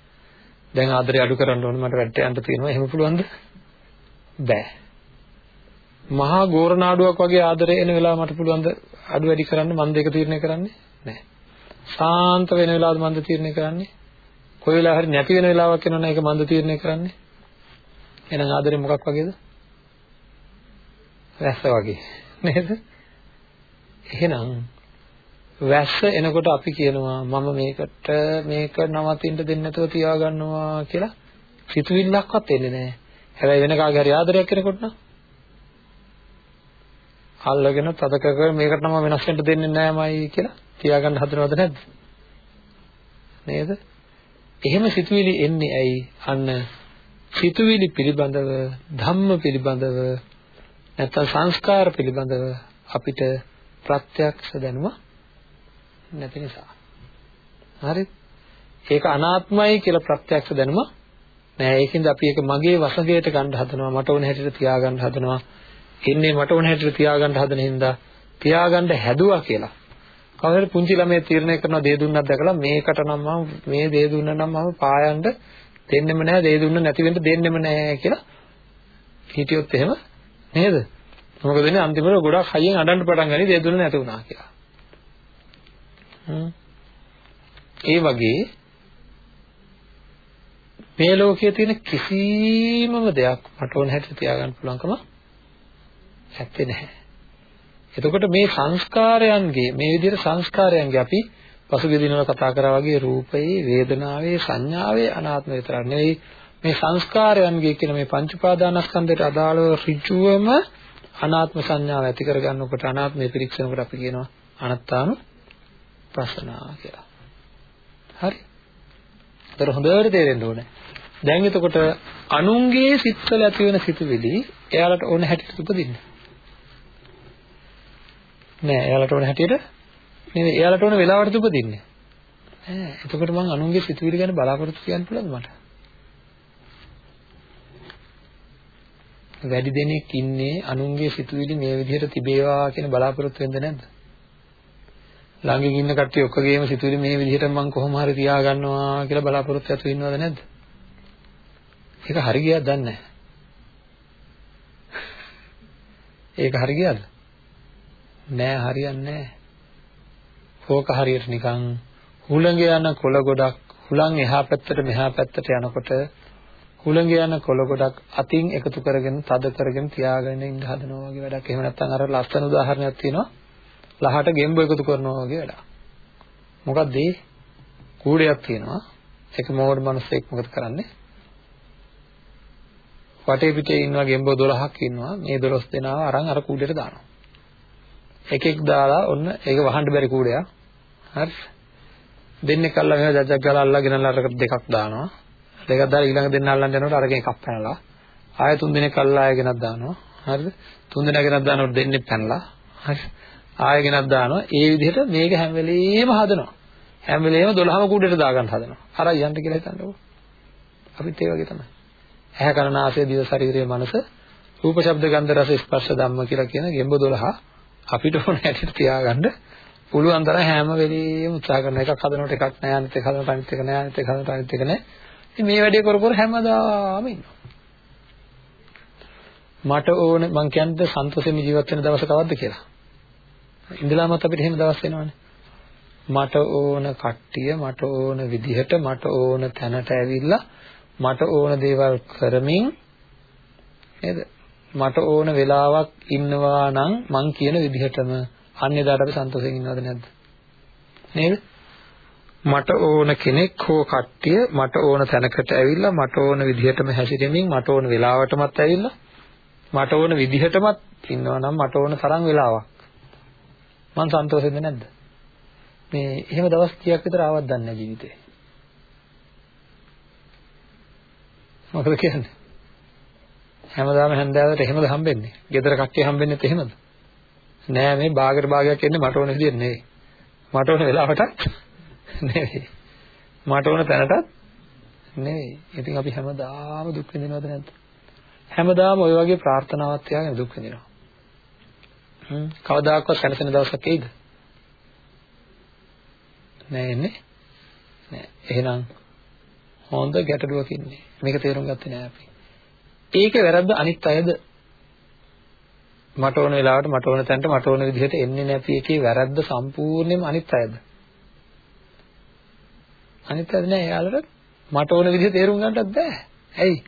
දැන් ආදරේ අඩු කරන්න ඕනේ මට වැඩට යන්න තියෙනවා. එහෙම පුළුවන්ද? බෑ. මහා ගෝරනාඩුවක් වගේ ආදරේ එන වෙලාව මට පුළුවන්ද අඩු වැඩි කරන්න මම දෙක තීරණය කරන්නේ නැහැ. සාන්ත වෙන වෙලාවද මන්ද තීරණය කරන්නේ? කොයි වෙලාව හරි නැති වෙන වෙලාවක් එනවනේ ඒක මන්ද තීරණය කරන්නේ? එහෙනම් ආදරේ මොකක් වගේද? වැස්ස වගේ නේද? එහෙනම් වැස්ස එනකොට අපි කියනවා මම මේකට මේක නවතින්න දෙන්නේ නැතුව තියාගන්නවා කියලා සිතුවිල්ලක්වත් එන්නේ නැහැ. හැබැයි වෙන කාගේ හරි ආදරයක් කෙනෙකුට නම් අල්ලගෙන තද කර මේකට නම් වෙනස් වෙන්න දෙන්නේ නැහැමයි කියලා තියාගන්න හදනවද නැද්ද? නේද? එහෙම සිතුවිලි එන්නේ ඇයි? අන්න සිතුවිලි පිළිබඳව ධම්ම පිළිබඳව නැත්නම් සංස්කාර පිළිබඳව අපිට ප්‍රත්‍යක්ෂ දැනුම නැති නිසා. හරිද? ඒක අනාත්මයි කියලා ප්‍රත්‍යක්ෂ දැනුම නෑ. ඒකින්ද අපි ඒක මගේ වසඟයට ගන්න හදනවා. මට ඕන හැටියට තියාගන්න හදනවා. ඉන්නේ මට ඕන හැටියට තියාගන්න හදන හින්දා තියාගන්න හැදුවා කියලා. කවදාද පුංචි ළමයි තීරණය කරනවා දේ දුන්නක් දැකලා මේකට නම් මම මේ දේ දුන්න නම් මම පායන්න දෙන්නෙම නෑ දේ දුන්න නැති වෙන්න දෙන්නෙම නෑ කියලා හිටියොත් එහෙම නේද? මොකද වෙන්නේ අන්තිමට ගොඩක් හයියෙන් අඬන්න පටන් ගනි දේ දුන්න නැති වුණා කියලා. ඒ වගේ මේ ලෝකයේ තියෙන කිසිමම දෙයක් මට ඕන හැටියට තියාගන්න පුළුවන්කම නැත්තේ නැහැ. එතකොට මේ සංස්කාරයන්ගේ මේ විදිහට සංස්කාරයන්ගේ අපි පසුගිය දිනවල කතා කරා වගේ රූපයේ වේදනාවේ සංඥාවේ අනාත්ම විතරක් නෙවෙයි මේ සංස්කාරයන්ගේ කියන මේ පංච උපාදානස්කන්ධයට අදාළව ඍජුවම අනාත්ම සංඥාව ඇති කරගන්නකොට අනාත්මය පිරික්සනකොට අපි කියනවා අනත්තානු පස්සනා කියලා. හරි. ඒතර හොඳට තේරෙන්න ඕනේ. දැන් එතකොට අනුන්ගේ සිත්වල ඇති වෙන සිතුවිලි එයාලට ඕන හැටියට උපදින්න. නෑ එයාලට ඕන හැටියට නෙවෙයි එයාලට ඕන වෙලාවට උපදින්නේ. ඈ එතකොට මම අනුන්ගේ සිතුවිලි ගැන බලාපොරොත්තු කියන්න පුළුවන්ද මට? වැඩි දෙනෙක් ඉන්නේ අනුන්ගේ සිතුවිලි මේ විදිහට තිබේවා කියන බලාපොරොත්තු වෙන්ද නැද්ද? ළඟින් ඉන්න කට්ටිය ඔක්කොගේම සිතුවිලි මේ විදිහට මම කොහොම හරි තියාගන්නවා කියලා බලාපොරොත්තු ඇතුව ඉන්නවද නැද්ද? ඒක හරි ගියද දන්නේ නැහැ. [LAUGHS] ඒක හරි ගියද? නෑ හරියන්නේ නෑ. ඕක හරියට නිකන් හුළඟ යන කොළ ගොඩක් හුළං එහා පැත්තට මෙහා පැත්තට යනකොට හුළඟ යන කොළ ගොඩක් අතින් එකතු කරගෙන තද කරගෙන තියාගෙන ඉන්න හදනවා වගේ වැඩක්. එහෙම නැත්නම් අර ලස්සන උදාහරණයක් තියෙනවා. ලහට ගෙම්බ එකතු කරනවා වගේ වැඩක්. මොකක්ද ඒ? කූඩයක් තියෙනවා. ඒක මෝඩ මිනිස්සෙක් මොකද කරන්නේ? වටේ පිටේ ඉන්නවා ගෙම්බ 12ක් ඉන්නවා. මේ 12 දෙනාව අරන් අර කූඩේට දානවා. එකෙක් දාලා ඔන්න ඒක වහන්න බැරි කූඩයක්. හරි. දෙන්නේ කල්ලා මෙහෙම ජජ්ජක් ගාලා අල්ලගෙන අරකට දෙකක් දානවා. දෙකක් දාලා ඊළඟ දෙන්න අල්ලන්න යනකොට අරගෙන එකක් පැනලා ආයෙ තුන් දිනක් කල්ලා ආයෙ ගෙනත් දානවා. හරිද? තුන් දිනක් ගෙනත් දානකොට දෙන්නේ පැනලා. හරි. ආයෙ ගෙනත් දානවා. ඒ විදිහට මේක හැම වෙලෙම හදනවා. හැම වෙලෙම 12ම කුඩේට දාගන්න හදනවා. අර යන්න කියලා හිතන්නකෝ. අපිත් ඒ වගේ තමයි. ඇහැ කන නාසය දිව ශරීරය මනස රූප ශබ්ද ගන්ධ රස ස්පර්ශ ධම්ම කියලා කියන ගෙම්බ 12 අපිට ඕන හැටියට තියාගන්න පුළුවන් තරම් හැම වෙලෙම උත්සාහ කරන එකක් හදනකොට එකක් නෑ අනිත් එක හදනකොට අනිත් එක නෑ අනිත් එක හදනකොට අනිත් එක නෑ. ඉතින් මේ වැඩේ කර කර හැමදාම ඉන්නවා. මට ඕන මං කියන්නේ සන්තෝෂෙම ජීවත් වෙන දවස කවද්ද කියලා. ඉඳලාමත් අපිට එහෙම දවස් එනවනේ. මට ඕන කට්ටිය මට ඕන විදිහට මට ඕන තැනට ඇවිල්ලා මට ඕන දේවල් කරමින් නේද? මට ඕන වෙලාවක් ඉන්නවා නම් මං කියන විදිහටම. අන්නේදාට අපි සන්තෝෂයෙන් ඉන්නවද නැද්ද? නේද? මට ඕන කෙනෙක් හෝ කට්ටිය මට ඕන තැනකට ඇවිල්ලා මට ඕන විදිහටම හැසිරෙමින් මට ඕන වෙලාවටමත් ඇවිල්ලා මට ඕන විදිහටමත් ඉන්නවා නම් මට ඕන තරම් වෙලාවක්. මං සන්තෝෂෙන්ද නැද්ද? මේ එහෙම දවස් 30ක් විතර ආවත් දන්නේ නැහැ ජීවිතේ. මොකද කියන්නේ? හැමදාම හැන්දෑවට එහෙමද හම්බෙන්නේ? ගෙදර කට්ටිය හම්බෙන්නේත් එහෙමද? නෑ මේ බාගට භාගයක් එන්නේ මට ඕන විදියට නෙවෙයි. මට ඕන වෙලාවටත් නෙවෙයි. මට ඕන තැනටත් නෙවෙයි. ඉතින් අපි හැමදාම දුක් විඳිනවද නැද්ද? හැමදාම ওই වගේ ප්‍රාර්ථනාවක් තියාගෙන දුක් විඳිනවා. හ්ම් කවදාකවත් සැනසෙන දවසක් එයිද? නෑ එන්නේ. නෑ. එහෙනම් හොඳ ගැටලුවක් ඉන්නේ. මේක තේරුම් ගත්තේ නෑ අපි. ඒකේ වැරද්ද අනිත් අයද? මට ඕන වෙලාවට මට ඕන තැනට මට ඕන විදිහට එන්නේ නැති එකේ වැරද්ද සම්පූර්ණයෙන්ම අනිත් අයද? අනිත් අයද නෑ. එයාලට මට ඕන විදිහ තේරුම් ගන්නත් බෑ. ඇයි?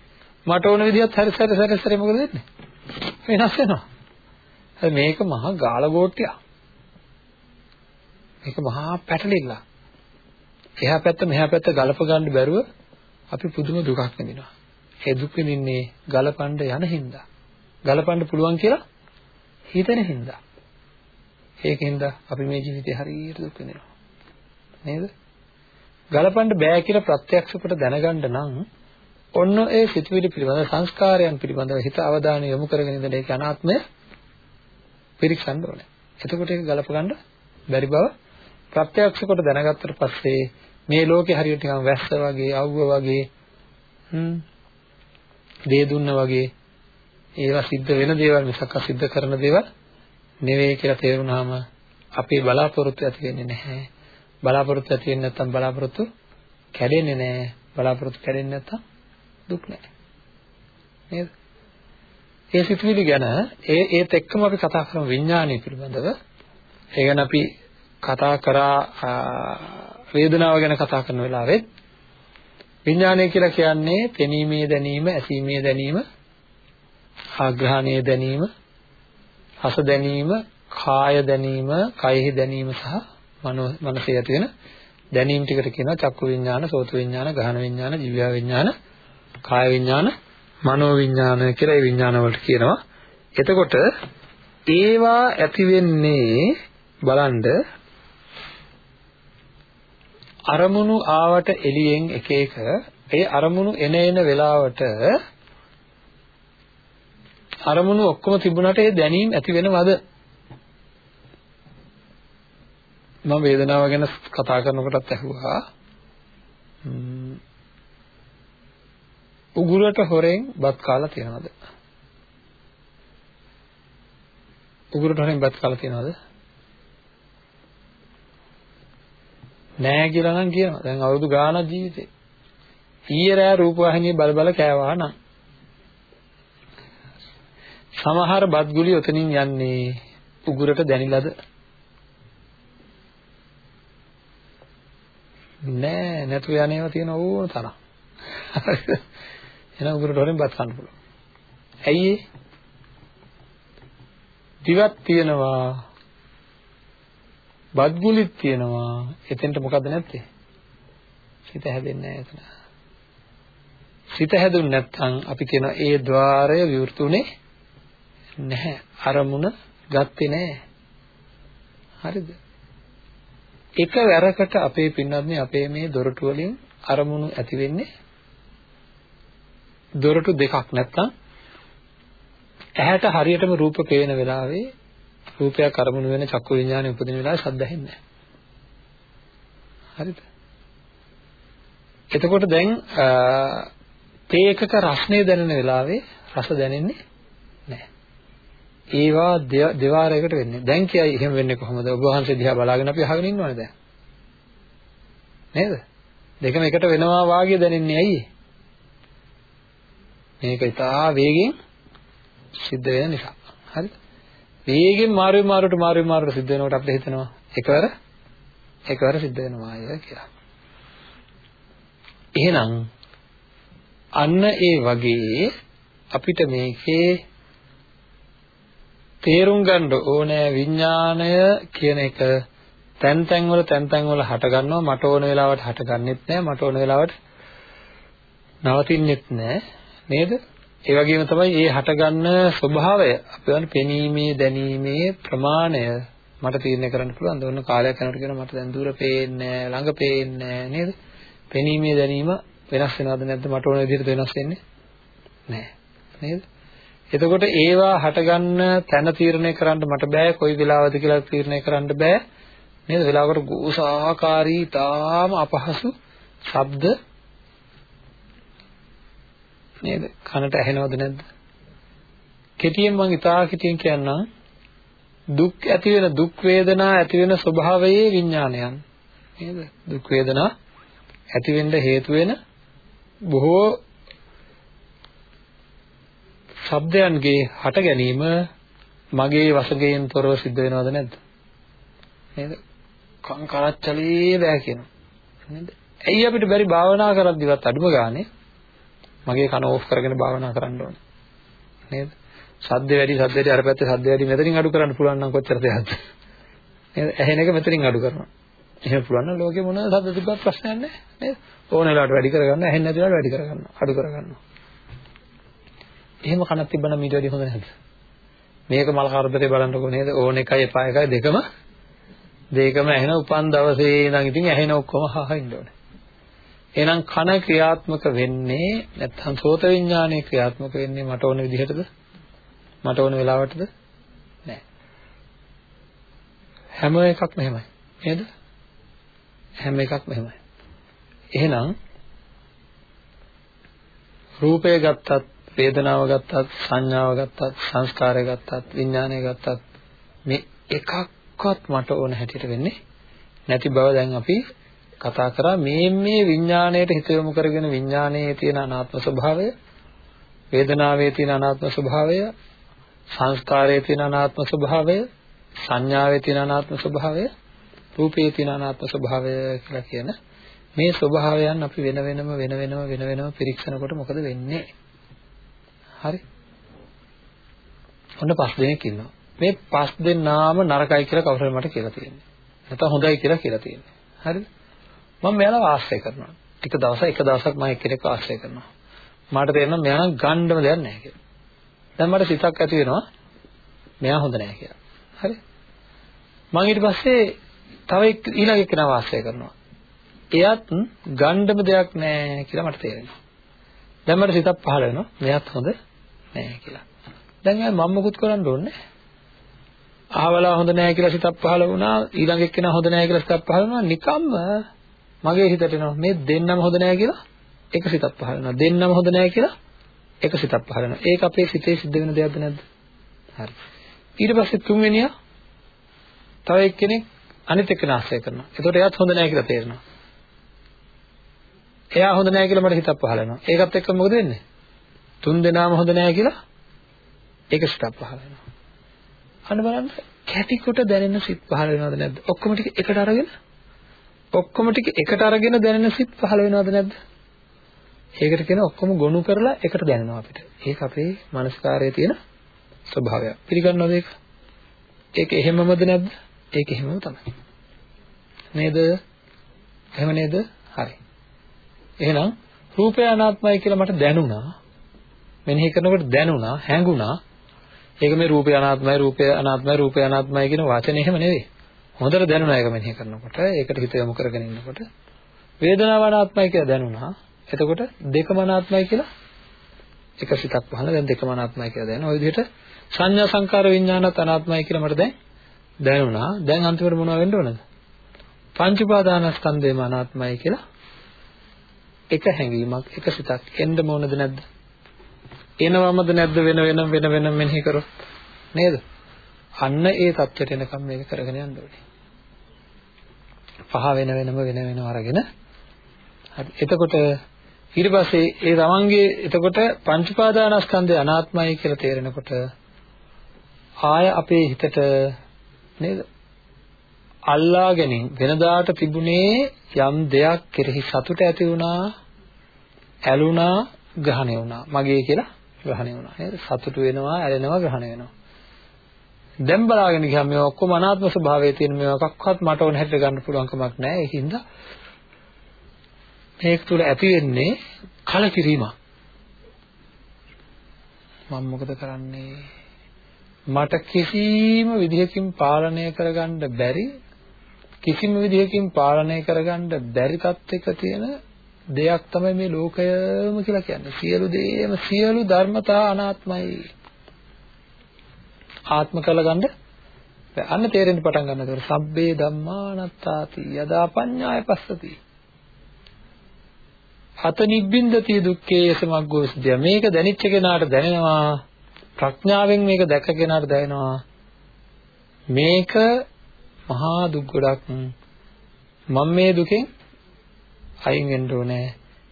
මට ඕන විදිහත් හරි සැර සැර සැර මොකද වෙන්නේ? වෙනස් වෙනවා. හරි මේක මහා ගාලගෝට්ටියක් මේක මහා පැටලිල්ල එහා පැත්ත මෙහා පැත්ත ගලප ගන්න බැරුව අපි පුදුම දුකක් විඳිනවා. ඒ දුක් විඳින්නේ ගලපන්න යන හින්දා. ගලපන්න පුළුවන් කියලා හිතෙන හින්දා. ඒකින්ද අපි මේ ජීවිතේ හරියට දුක් විඳිනවා. නේද? ගලපන්න බෑ කියලා ප්‍රත්‍යක්ෂ කොට දැනගන්න නම් ඔන්න ඒ සිතුවිලි පිළිබඳ සංස්කාරයන් පිළිබඳව හිත අවධානය යොමු කරගෙන ඉඳලා ඒක අනාත්මය පිරික්සන්න ඕනේ. එතකොට ඒක ගලප ගන්න බැරි බව ප්‍රත්‍යක්ෂ කොට දැනගත්තට පස්සේ මේ ලෝකේ හරියට නිකන් වැස්ස වගේ අවුව වගේ හ්ම් දේ දුන්න වගේ ඒවා සිද්ධ වෙන දේවල් මිසක් අසිද්ධ කරන දේවල් නෙවෙයි කියලා තේරුණාම අපේ බලාපොරොත්තු ඇති වෙන්නේ නැහැ. බලාපොරොත්තු ඇති වෙන්නේ නැත්නම් බලාපොරොත්තු කැඩෙන්නේ නැහැ. බලාපොරොත්තු කැඩෙන්නේ නැත්නම් දුක් නැහැ. නේද? ඒ සිතුවිලි ගැන ඒ ඒත් එක්කම අපි කතා කරමු විඥානය පිළිබඳව. ඒ ගැන අපි කතා කරා වේදනාව ගැන කතා කරන වෙලාවෙත් විඥානය කියලා කියන්නේ පෙනීමේ දැනීම, ඇසීමේ දැනීම, ආග්‍රහණයේ දැනීම, රස දැනීම, කාය දැනීම, කයෙහි දැනීම සහ මනෝ මනසේ ඇති වෙන දැනීම් ටිකට කියනවා චක්කු විඥාන, සෝත විඥාන, ගහන විඥාන, ජීව විඥාන, කාය විඥාන, මනෝ විඥාන කියලා ඒ විඥාන වලට කියනවා. එතකොට ඒවා ඇති වෙන්නේ බලන්න අරමුණු ආවට එළියෙන් එක එක. ඒ අරමුණු එන එන වෙලාවට අරමුණු ඔක්කොම තිබුණාට ඒ දැනීම ඇති වෙනවද? මම වේදනාව ගැන කතා කරනකොටත් ඇහුවා. උගුරට හොරෙන් බත් කාලා තියනවද? උගුරට හොරෙන් බත් කාලා තියනවද? නෑ කියලා නම් කියනවා දැන් අවුරුදු ගාණක් ජීවිතේ ඊයේ රෑ රූපවාහිනිය බල බල කෑවා නම් සමහර බත් ගුලි ඔතනින් යන්නේ උගුරට දැනිලාද නෑ නැතු යන්නේවා තියෙන ඕන තරම්. එහෙනම් උගුරට හොරෙන් බත් කන්න පුළුවන්. ඇයි ඒ? දිවක් තියෙනවා. බත් ගුලිත් තියෙනවා. එතෙන්ට මොකද නැත්තේ? සිත හැදෙන්නේ නැහැ එතන. සිත හැදුන්නේ නැත්නම් අපි කියන ඒ ద్వාරය විවෘතුනේ නැහැ. අරමුණ ගත්තේ නැහැ. හරිද? එක වැරකට අපේ පින්වත්නි අපේ මේ දොරටු වලින් අරමුණු ඇති වෙන්නේ දොරටු දෙකක් නැත්තම් ඇහැට හරියටම රූප පේන වෙලාවේ රූපයක් අරමුණු වෙන චක්කු විඥානය උපදින වෙලාවේ ශබ්ද ඇහෙන්නේ හරිද එතකොට දැන් තේ එකක රසණය දැනෙන වෙලාවේ රස දැනෙන්නේ නැහැ ඒවා දෙවාරයකට වෙන්නේ. දැන් කියයි එහෙම වෙන්නේ කොහොමද? ඔබ වහන්සේ දිහා බලාගෙන අපි අහගෙන ඉන්නවනේ දැන්. නේද? දෙකම එකට වෙනවා වාගේ දැනෙන්නේ ඇයි? මේක ඉතා වේගෙන් සිද්ධ වෙන නිසා. හරිද? වේගෙන් මාරු මාරුට මාරු මාරුට සිද්ධ වෙනකොට අපිට හිතෙනවා එකවර එකවර සිද්ධ වෙනවා අය කියලා. එහෙනම් අන්න ඒ වගේ අපිට මේකේ තේරුම් ගන්න ඕනෑ විඥාණය කියන එක තැන් තැන් වල තැන් තැන් වල හට ගන්නවා මට ඕන වෙලාවට හට ගන්නෙත් නෑ මට ඕන වෙලාවට නවතින්නෙත් නෑ. නේද? ඒ වගේම තමයි මේ හටගන්න ස්වභාවය අපේවල පෙනීමේ දැනීමේ ප්‍රමාණය මට තීරණය කරන්න පුළුවන්. දොන්න කාලයක් යනකොට කියන මට දැන් දුර පේන්නේ ළඟ පේන්නේ නේද? පෙනීමේ දැනීම වෙනස් වෙනවද නැද්ද? මට ඕන විදිහට වෙනස් වෙන්නේ නැහැ. නේද? එතකොට ඒවා හටගන්න තැන තීරණය කරන්න මට බෑ. කොයි වෙලාවද කියලා තීරණය කරන්න බෑ. නේද? වෙලාවකට ගෝසාකාරී තාම අපහසු ශබ්ද නේද? කනට ඇහෙනවද නැද්ද? කෙටියෙන් මම ඉතා කෙටියෙන් කියන්නම් දුක් ඇති වෙන දුක් වේදනා ඇති වෙන ස්වභාවයේ විඥානයන්. නේද? දුක් වේදනා ඇති වෙන්න හේතු වෙන බොහෝ ශබ්දයන්ගේ හට ගැනීම මගේ වශයෙන් තොරව සිද්ධ වෙනවද නැද්ද? නේද? කං කරච්චලේ බෑ කියනවා. නේද? ඇයි අපිට බැරි භාවනා කරද්දිවත් අඩුම ගානේ මගේ කන ඕෆ් කරගෙන භාවනා කරන්න ඕනේ. නේද? සද්ද වැඩි සද්ද වැඩි අර පැත්තේ සද්ද වැඩි මෙතනින් අඩු කරන්න පුළුවන් නම් කොච්චර දෙයක්ද? නේද? ඇහෙන එක මෙතනින් අඩු කරනවා. එහෙම පුළුවන් නම් ලෝකේ මොන සද්ද තිබ්බත් ප්‍රශ්නයක් නැහැ. නේද? ඕන වෙලාවට වැඩි කරගන්න ඇහෙන්නේ නැති වෙලාවට වැඩි කරගන්න අඩු කරගන්න එහෙම කනක් තිබ්බනම් ඊට වැඩි හොඳ නැද්ද? මේක මල් කරදරේ බලන්නකෝ නේද? ඕන එකයි එපා එකයි දෙකම දෙකම ඇහෙන උපන් දවසේ ඉඳන් ඉතින් ඇහෙන ඔක්කොම හහ ඉන්න ඕනේ. එහෙනම් කන ක්‍රියාත්මක වෙන්නේ නැත්නම් සෝත විඥානයේ ක්‍රියාත්මක වෙන්නේ මට ඕන විදිහටද? මට ඕන වෙලාවටද? නෑ. හැම එකක් මෙහෙමයි නේද? හැම එකක් මෙහෙමයි එහෙනම් රූපය ගත්තත් වේදනාව ගත්තත් සංඥාව ගත්තත් සංස්කාරය ගත්තත් විඥානය ගත්තත් මේ එකක්වත් මට ඕන හැටියට වෙන්නේ නැති බව දැන් අපි කතා කරා. මේ මේ විඥාණයට හිත යොමු කරගෙන විඥානයේ තියෙන අනාත්ම ස්වභාවය වේදනාවේ තියෙන අනාත්ම ස්වභාවය සංස්කාරයේ තියෙන අනාත්ම ස්වභාවය සංඥාවේ තියෙන අනාත්ම ස්වභාවය රූපයේ තියෙන අනාත්ම ස්වභාවය කියලා කියන මේ ස්වභාවයන් අපි වෙන වෙනම වෙන වෙනම වෙන වෙනම පිරික්සනකොට මොකද වෙන්නේ? හරි. ඔන්න පස් දෙනෙක් ඉන්නවා. මේ පස් දෙනාම නරකයි කියලා කවුරුහරි මට කියලා තියෙන්නේ. නැත්නම් හොඳයි කියලා කියලා තියෙන්නේ. හරිද? මම මෙයාලා ආශ්‍රය කරනවා ටික දවසක් එක දවසක් මම එක්කෙනෙක් ආශ්‍රය කරනවා මට තේරෙනවා මෙයා නම් ගණ්ඩම දෙයක් නැහැ කියලා දැන් මට සිතක් ඇති වෙනවා මෙයා හොඳ නැහැ කියලා. හරි? මම ඊට පස්සේ තව ඊළඟ එක්කෙනා වාසය කරනවා. එයත් ගණ්ඩම දෙයක් නැහැ කියලා මට තේරෙනවා. දැන් මට සිතක් පහළ වෙනවා මෙයාත් හොඳ නැහැ කියලා. දැන් මම මොකුත් කරන්න ඕනේ අහවලා හොඳ නැහැ කියලා සිතක් පහළ වුණා ඊළඟ එක්කෙනා හොඳ නැහැ කියලා සිතක් පහළ වුණා නිකම්ම මගේ හිතට එනවා මේ දෙන්නම හොඳ නැහැ කියලා එක සිතක් පහළ වෙනවා දෙන්නම හොඳ නැහැ කියලා එක සිතක් පහළ වෙනවා. ඒක අපේ සිතේ සිද්ධ වෙන දෙයක්ද නැද්ද? හරි. ඊට පස්සේ තුන්වෙනියා තව එක්කෙනෙක් අනිත් එක්කෙනා ආශ්‍රය කරනවා. එතකොට එයාත් හොඳ නැහැ කියලා තේරෙනවා. එයා හොඳ නැහැ කියලා මට හිතක් පහළ වෙනවා. ඒකත් එක්ක මොකද වෙන්නේ? තුන් දෙනාම හොඳ නැහැ කියලා ඒක සිතක් පහළ වෙනවා. අන්න බලන්න කැටි කොට දැනෙන සිත් පහළ වෙනවද නැද්ද? ඔක්කොම ටික එකට අරගෙන ඔක්කොම ටික එකට අරගෙන දැනෙන සිත් පහළ වෙනවද නැද්ද? ඒකට කියන ඔක්කොම ගොනු කරලා එකට දැනෙනවා අපිට. ඒක අපේ මනස්කාරයේ තියෙන ස්වභාවය. පිළිගන්නවද ඒක? ඒක එහෙමමද නැද්ද? ඒක එහෙමම තමයි. නේද? එහෙම නේද? හරි. එහෙනම් රූපය අනාත්මයි කියලා මට දැනුණා. මෙනෙහි කරනකොට දැනුණා, හැඟුණා. ඒක මේ රූපය අනාත්මයි, රූපය අනාත්මයි, රූපය අනාත්මයි කියන වචනේ එහෙම නෙවෙයි. හොඳට දැනුණා ඒක මෙනෙහි කරනකොට ඒකට හිත යොමු කරගෙන ඉන්නකොට. වේදනාව අනාත්මයි කියලා දැනුණා. එතකොට දෙකම අනාත්මයි කියලා? එක සිතක් පහළ දැන් දෙකම අනාත්මයි කියලා දැනෙනවා. ඔය විදිහට සංඥා සංකාර විඥානත් අනාත්මයි කියලා මට දැන් දැනුණා. දැන් අන්තිමට මොනව වෙන්න ඕනද? පංච උපාදානස්කන්ධයම අනාත්මයි කියලා එක හැඟීමක් එක සිතක් එන්න ඕනද නැද්ද? එනවමද නැද්ද වෙන වෙන වෙන වෙන මෙනෙහි කරොත්? නේද? අන්න ඒ தත්ත්වයට එනකම් මේක කරගෙන යන්න ඕනේ. පහ වෙන වෙනම වෙන වෙනම අරගෙන හරි. එතකොට ඊට පස්සේ ඒ තමන්ගේ එතකොට පංච උපාදානස්කන්ධය අනාත්මයි කියලා තේරෙනකොට ආය අපේ හිතට නේද? අල්ලා ගැනීම වෙනදාට තිබුණේ යම් දෙයක් කෙරෙහි සතුට ඇති වුණා ඇලුනා ග්‍රහණය වුණා. මගේ කියලා ග්‍රහණය වුණා. නේද? සතුට වෙනවා ඇලෙනවා ග්‍රහණය වෙනවා. දැන් බලාගෙන ගියාම මේ ඔක්කොම අනාත්ම ස්වභාවයේ තියෙන මේවා එකක්වත් මට ඕන හැටියට ගන්න පුළුවන් කමක් නැහැ ඒකින්ද මේක තුල ඇති වෙන්නේ කලකිරීමක්. මම මොකද කරන්නේ? මට කිසිම විදිහකින් පාලනය කරගන්න බැරි කිසිම විදිහකින් පාලනය කරගන්න බැරි තත්යක තියෙන දෙයක් තමයි මේ ලෝකයම කියලා කියන්නේ. සියලු දේම සියලු ධර්මතා අනාත්මයි. ආත්ම කරගන්න අන්න තේරෙන්න පටන් ගන්නවා. ඒක සබ්බේ ධම්මානත්තාති. යදා පඤ්ඤාය පස්සති. අත නිබ්බින්දති දුක්ඛේ යසමග්ගෝස්ද්‍ය මේක දැනිච්ච කෙනාට දැනෙනවා. ප්‍රඥාවෙන් මේක දැක කෙනාට දැනෙනවා. මේක මහා දුක් ගොඩක්. මම මේ දුකෙන් අයින් වෙන්න ඕනේ.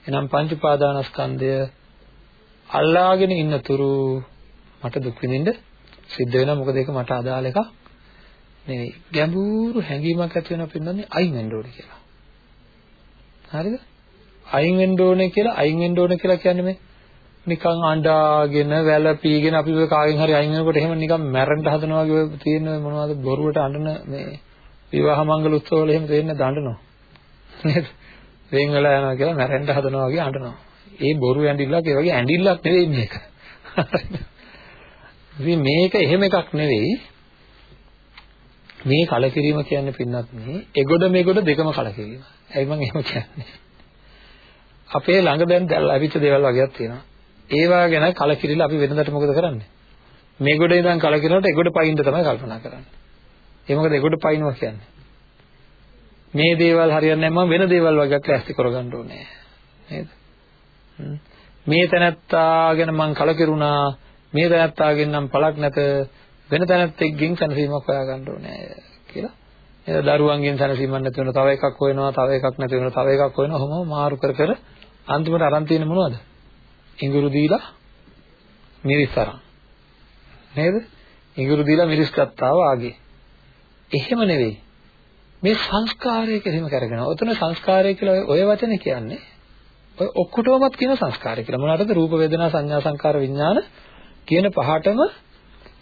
එහෙනම් පංච උපාදානස්කන්ධය අල්ලාගෙන ඉන්න තුරු මට දුක් විඳින්න සිද්ධ වෙනවා. මොකද ඒක මට අදාළ එකක් නෙවෙයි. ගැඹුරු හැඟීමක් ඇති වෙනවා පින්නන්නේ අයින් වෙන්න ඕනේ කියලා. හරිද? අයින් වෙන්න ඕනේ කියලා අයින් වෙන්න ඕනේ කියලා කියන්නේ මේ නිකන් අඬාගෙන වැළපීගෙන අපි ඔය කාගෙන් හරි අයින් වෙනකොට එහෙම නිකන් මැරෙන්න හදනවා වගේ ඔය තියෙන මොනවද බොරුවට අඬන මේ විවාහ මංගල උත්සව වල එහෙම දෙන්නේ දඬනවා. නේද? වෙන් වෙලා යනවා කියලා මැරෙන්න හදනවා වගේ අඬනවා. ඒ බොරු ඇඬිල්ලක් ඒ වගේ ඇඬිල්ලක් නෙවෙයි මේක. ඉතින් මේක එහෙම එකක් නෙවෙයි මේ කලකිරීම කියන්නේ පින්නත් නේ එගොඩ මේගොඩ දෙකම කලකිරීම. ඇයි මම එහෙම කියන්නේ? අපේ ළඟ දැන් ලැබිච්ච දේවල් වගේක් තියෙනවා. ඒවා ගැන කලකිරිලා අපි වෙනදට මොකද කරන්නේ? මේගොඩ ඉඳන් කලකිරනකොට ඒගොඩ පයින්න තමයි කල්පනා කරන්නේ. ඒ මොකද ඒගොඩ පයින්නවා කියන්නේ. මේ දේවල් හරියන්නේ නැහැ මම වෙන දේවල් වගේක් ලෑස්ති කරගන්න ඕනේ. නේද? මේ තැනත්තා ගැන මං කලකිරුණා. මේ තැනත්තාගෙන් නම් පළක් නැත. වෙන තැනැත්තෙක්ගෙන් සැනසීමක් හොයාගන්න ඕනේ කියලා. නේද? දරුවන්ගෙන් සැනසීමක් නැති වෙනවා. තව එකක් හොයනවා. තව එකක් නැති වෙනවා. තව එකක් හොයනවා. ඔහොම මාරු කර කර අන්තිමට අරන් තියෙන්නේ මොනවද? ඉඟුරු දීලා මිරිස් අරන්. නේද? ඉඟුරු දීලා මිරිස් ගත්තා වාගේ. එහෙම නෙවෙයි. මේ සංස්කාරය කියලා කරගෙන. ඔතන සංස්කාරය කියලා ඔය වචනේ කියන්නේ ඔය ඔක්කොටමත් කියන සංස්කාරය කියලා. මොනවාටද? රූප වේදනා සංඥා සංකාර විඥාන කියන පහටම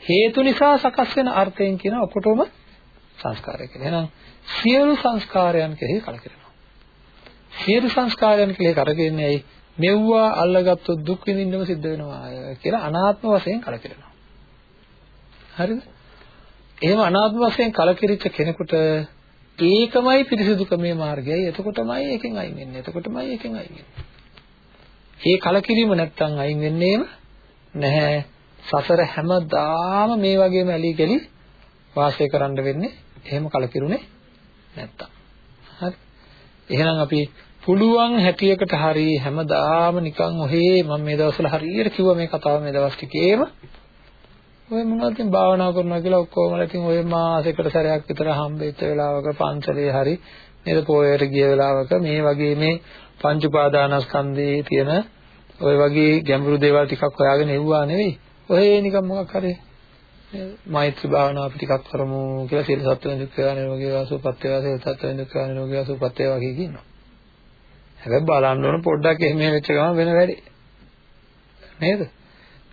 හේතු නිසා සකස් වෙන අර්ථයෙන් කියන ඔක්කොටම සංස්කාරය කියලා. එහෙනම් සියලු සංස්කාරයන් කෙරෙහි කලකිරෙනවා. සියලු සංස්කාරයන් කියලා කරගෙන්නේ ඇයි මෙව්වා අල්ලගත්තොත් දුක් විඳින්නම සිද්ධ වෙනවා කියලා අනාත්ම වශයෙන් කලකිරෙනවා. හරිද? එහෙම අනාත්ම වශයෙන් කලකිරිච්ච කෙනෙකුට ඒකමයි පිරිසිදුකමේ මාර්ගයයි. එතකොටමයි එකෙන් අයින් වෙන්නේ. එතකොටමයි එකෙන් අයින් වෙන්නේ. මේ කලකිරීම නැත්තම් අයින් වෙන්නේම නැහැ. සසර හැමදාම මේ වගේම ඇලි ගලි වාසය කරන්න වෙන්නේ. එහෙම කලකිරුනේ නැත්තම්. හරි. එහෙනම් අපි පුළුවන් හැටියකට හරි හැමදාම නිකන් ඔහේ මම මේ දවස්වල හරියට කිව්වා මේ කතාව මේ දවස් ටිකේම. ඔය මොනවද ඉතින් භාවනා කරනවා කියලා ඔක්කොම ඉතින් ඔය මාසෙකට සැරයක් විතර හම්බෙච්ච වෙලාවක පන්සලේ හරි නේද පොයට ගිය වෙලාවක මේ වගේ මේ පංච උපාදානස්කන්ධයේ තියෙන ඔය වගේ ගැඹුරු දේවල් ටිකක් හොයාගෙන එව්වා නෙවෙයි. ඔය නිකන් මොකක් හරි මෛත්‍රී භාවනාව අපි ටිකක් කරමු කියලා සීල සත්වෙන් දුක් වේවා නිරෝගී වේවා සුවපත් වේවා සීල සත්වෙන් දුක් වේවා නිරෝගී වේවා සුවපත් වේවා කිය කියනවා. හැබැයි බලන්න ඕන පොඩ්ඩක් එහෙම වෙච්ච ගමන් වෙන වැඩි. නේද?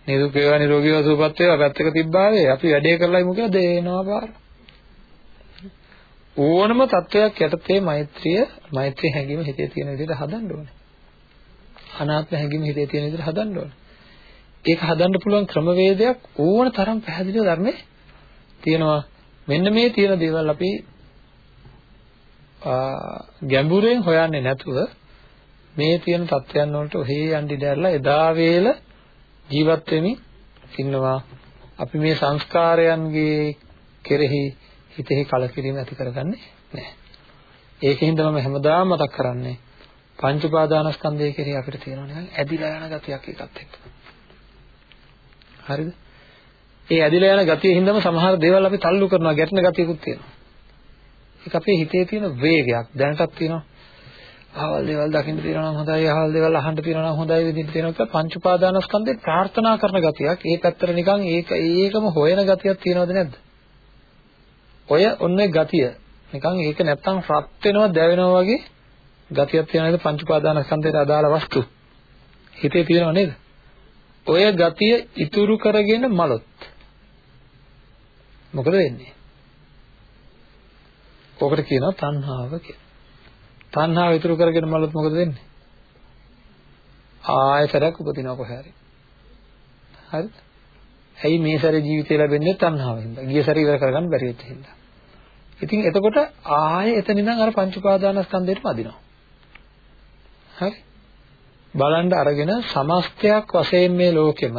නිරුක් වේවා නිරෝගී වේවා සුවපත් වේවා පැත්තක තිබ්බාවේ අපි වැඩේ කරලා ඉමු කියලා දේනවා පාර. ඕනම තත්වයක් යටතේ මෛත්‍රිය මෛත්‍රී හැඟීම හිතේ තියෙන විදිහට හදන්න ඕනේ. අනාත්ම හැඟීම හිතේ තියෙන විදිහට හදන්න ඕනේ. ඒක හදන්න පුළුවන් ක්‍රමවේදයක් ඕන තරම් පැහැදිලිව ධර්මයේ තියෙනවා. මෙන්න මේ තියෙන දේවල් අපි ගැඹුරෙන් හොයන්නේ නැතුව මේ තියෙන தත්වයන් වලට ඔහේ යන්න ඉඩරලා එදා වේල ජීවත් වෙමින් ඉන්නවා. අපි මේ සංස්කාරයන්ගේ කෙරෙහි හිතෙහි කලකිරීම ඇති කරගන්නේ නැහැ. ඒකෙන් තමයි මම හැමදාම මතක් කරන්නේ පංච උපාදානස්කන්ධය කෙරෙහි අපිට තියෙනවා නිකන් ඇදිලා යන ගතියක් ඒකත් එක්ක. හරිද? ඒ ඇදිලා යන ගතිය හින්දාම සමහර දේවල් අපි තල්ලු කරනවා ගැටෙන ගතියකුත් තියෙනවා. ඒක අපේ හිතේ තියෙන වේගයක් දැනටත් තියෙනවා. අහවල් දේවල් දකින්න තියෙනවා නම් හොඳයි, අහවල් දේවල් අහන්න තියෙනවා නම් හොඳයි විදිහට තියෙනවා කියලා පංච උපාදානස්කන්ධේ ප්‍රාර්ථනා කරන ගතියක්. ඒ පැත්තට නිකන් ඒක ඒකම හොයන ගතියක් තියෙනවද නැද්ද? ඔය ඔන්නේ ගතිය නිකන් ඒක නැත්තම් රත් වෙනවා දැවෙනවා වගේ ගතියක් තියෙනවද පංච උපාදානස්කන්ධයට අදාළ වස්තු හිතේ තියෙනව නේද? ඔය ගතිය ඉතුරු කරගෙන මලොත් මොකද වෙන්නේ? ඔකට කියනවා තණ්හාව කියලා. තණ්හාව ඉතුරු කරගෙන මලොත් මොකද වෙන්නේ? ආයතරක් උපදිනවා කොහේ හරි. හරිද? ඇයි මේ සැරේ ජීවිතේ ලැබෙන්නේ තණ්හාවෙන්ද? ගිය සැරේ ඉවර කරගන්න බැරි වෙච්ච හින්දා. ඉතින් එතකොට ආයෙ එතන ඉඳන් අර පංච උපාදානස්කන්ධයට වදිනවා. හරි? බලන්න අරගෙන සමස්තයක් වශයෙන් මේ ලෝකෙම